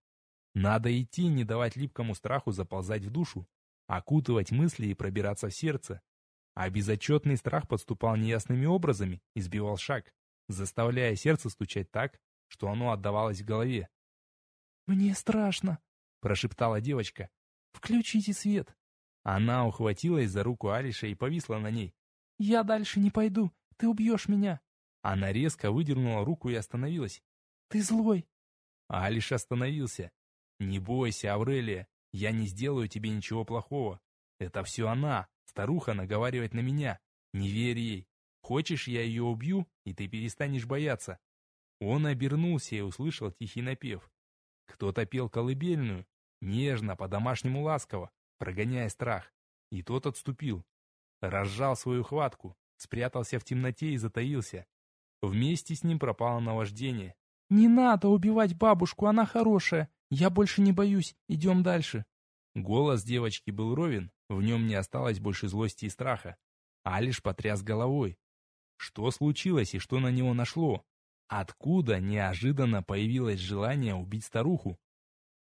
Надо идти, не давать липкому страху заползать в душу, окутывать мысли и пробираться в сердце. А безотчетный страх подступал неясными образами и сбивал шаг, заставляя сердце стучать так, что оно отдавалось в голове. «Мне страшно», — прошептала девочка. «Включите свет». Она ухватилась за руку Алиша и повисла на ней. «Я дальше не пойду, ты убьешь меня». Она резко выдернула руку и остановилась. «Ты злой». Алиш остановился. «Не бойся, Аврелия, я не сделаю тебе ничего плохого. Это все она, старуха, наговаривает на меня. Не верь ей. Хочешь, я ее убью, и ты перестанешь бояться». Он обернулся и услышал тихий напев. Кто-то пел колыбельную, нежно, по-домашнему ласково, прогоняя страх. И тот отступил. Разжал свою хватку, спрятался в темноте и затаился. Вместе с ним пропало наваждение. «Не надо убивать бабушку, она хорошая. Я больше не боюсь, идем дальше». Голос девочки был ровен, в нем не осталось больше злости и страха. А лишь потряс головой. Что случилось и что на него нашло? Откуда неожиданно появилось желание убить старуху?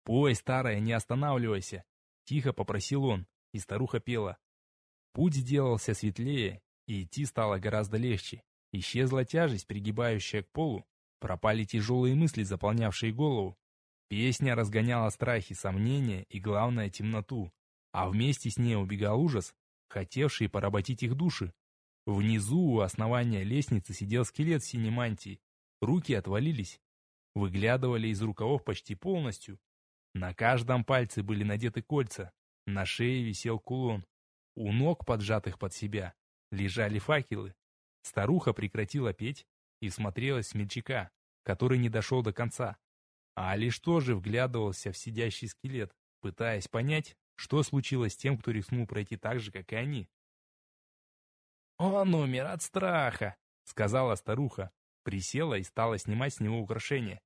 «Пой, старая, не останавливайся!» Тихо попросил он, и старуха пела. Путь сделался светлее, и идти стало гораздо легче. Исчезла тяжесть, пригибающая к полу. Пропали тяжелые мысли, заполнявшие голову. Песня разгоняла страхи, сомнения и, главное, темноту. А вместе с ней убегал ужас, хотевший поработить их души. Внизу у основания лестницы сидел скелет в синей мантии. Руки отвалились. Выглядывали из рукавов почти полностью. На каждом пальце были надеты кольца. На шее висел кулон. У ног, поджатых под себя, лежали факелы. Старуха прекратила петь и смотрелась смельчака, который не дошел до конца. А лишь тоже вглядывался в сидящий скелет, пытаясь понять, что случилось с тем, кто рискнул пройти так же, как и они. «Он умер от страха», — сказала старуха. Присела и стала снимать с него украшения.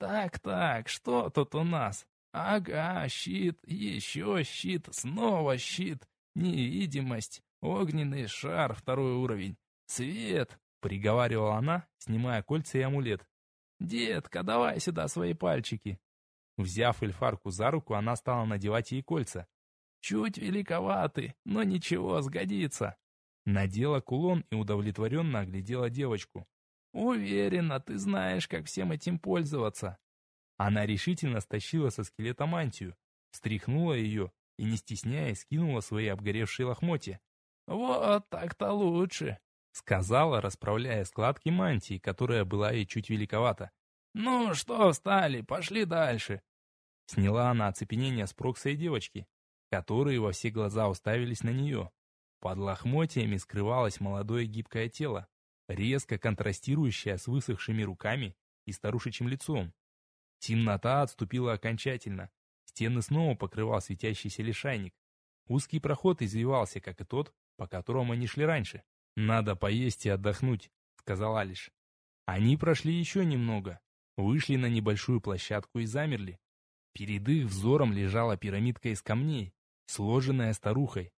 «Так-так, что тут у нас? Ага, щит, еще щит, снова щит, невидимость, огненный шар, второй уровень, свет», — приговаривала она, снимая кольца и амулет. «Детка, давай сюда свои пальчики». Взяв эльфарку за руку, она стала надевать ей кольца. «Чуть великоваты, но ничего, сгодится». Надела кулон и удовлетворенно оглядела девочку. «Уверена, ты знаешь, как всем этим пользоваться». Она решительно стащила со скелета мантию, встряхнула ее и, не стесняясь, скинула свои обгоревшие лохмотья. «Вот так-то лучше», — сказала, расправляя складки мантии, которая была ей чуть великовата. «Ну что встали, пошли дальше». Сняла она оцепенение с Прокса и девочки, которые во все глаза уставились на нее. Под лохмотьями скрывалось молодое гибкое тело, резко контрастирующее с высохшими руками и старушечьим лицом. Темнота отступила окончательно. Стены снова покрывал светящийся лишайник. Узкий проход извивался, как и тот, по которому они шли раньше. «Надо поесть и отдохнуть», — сказал Алиш. Они прошли еще немного, вышли на небольшую площадку и замерли. Перед их взором лежала пирамидка из камней, сложенная старухой.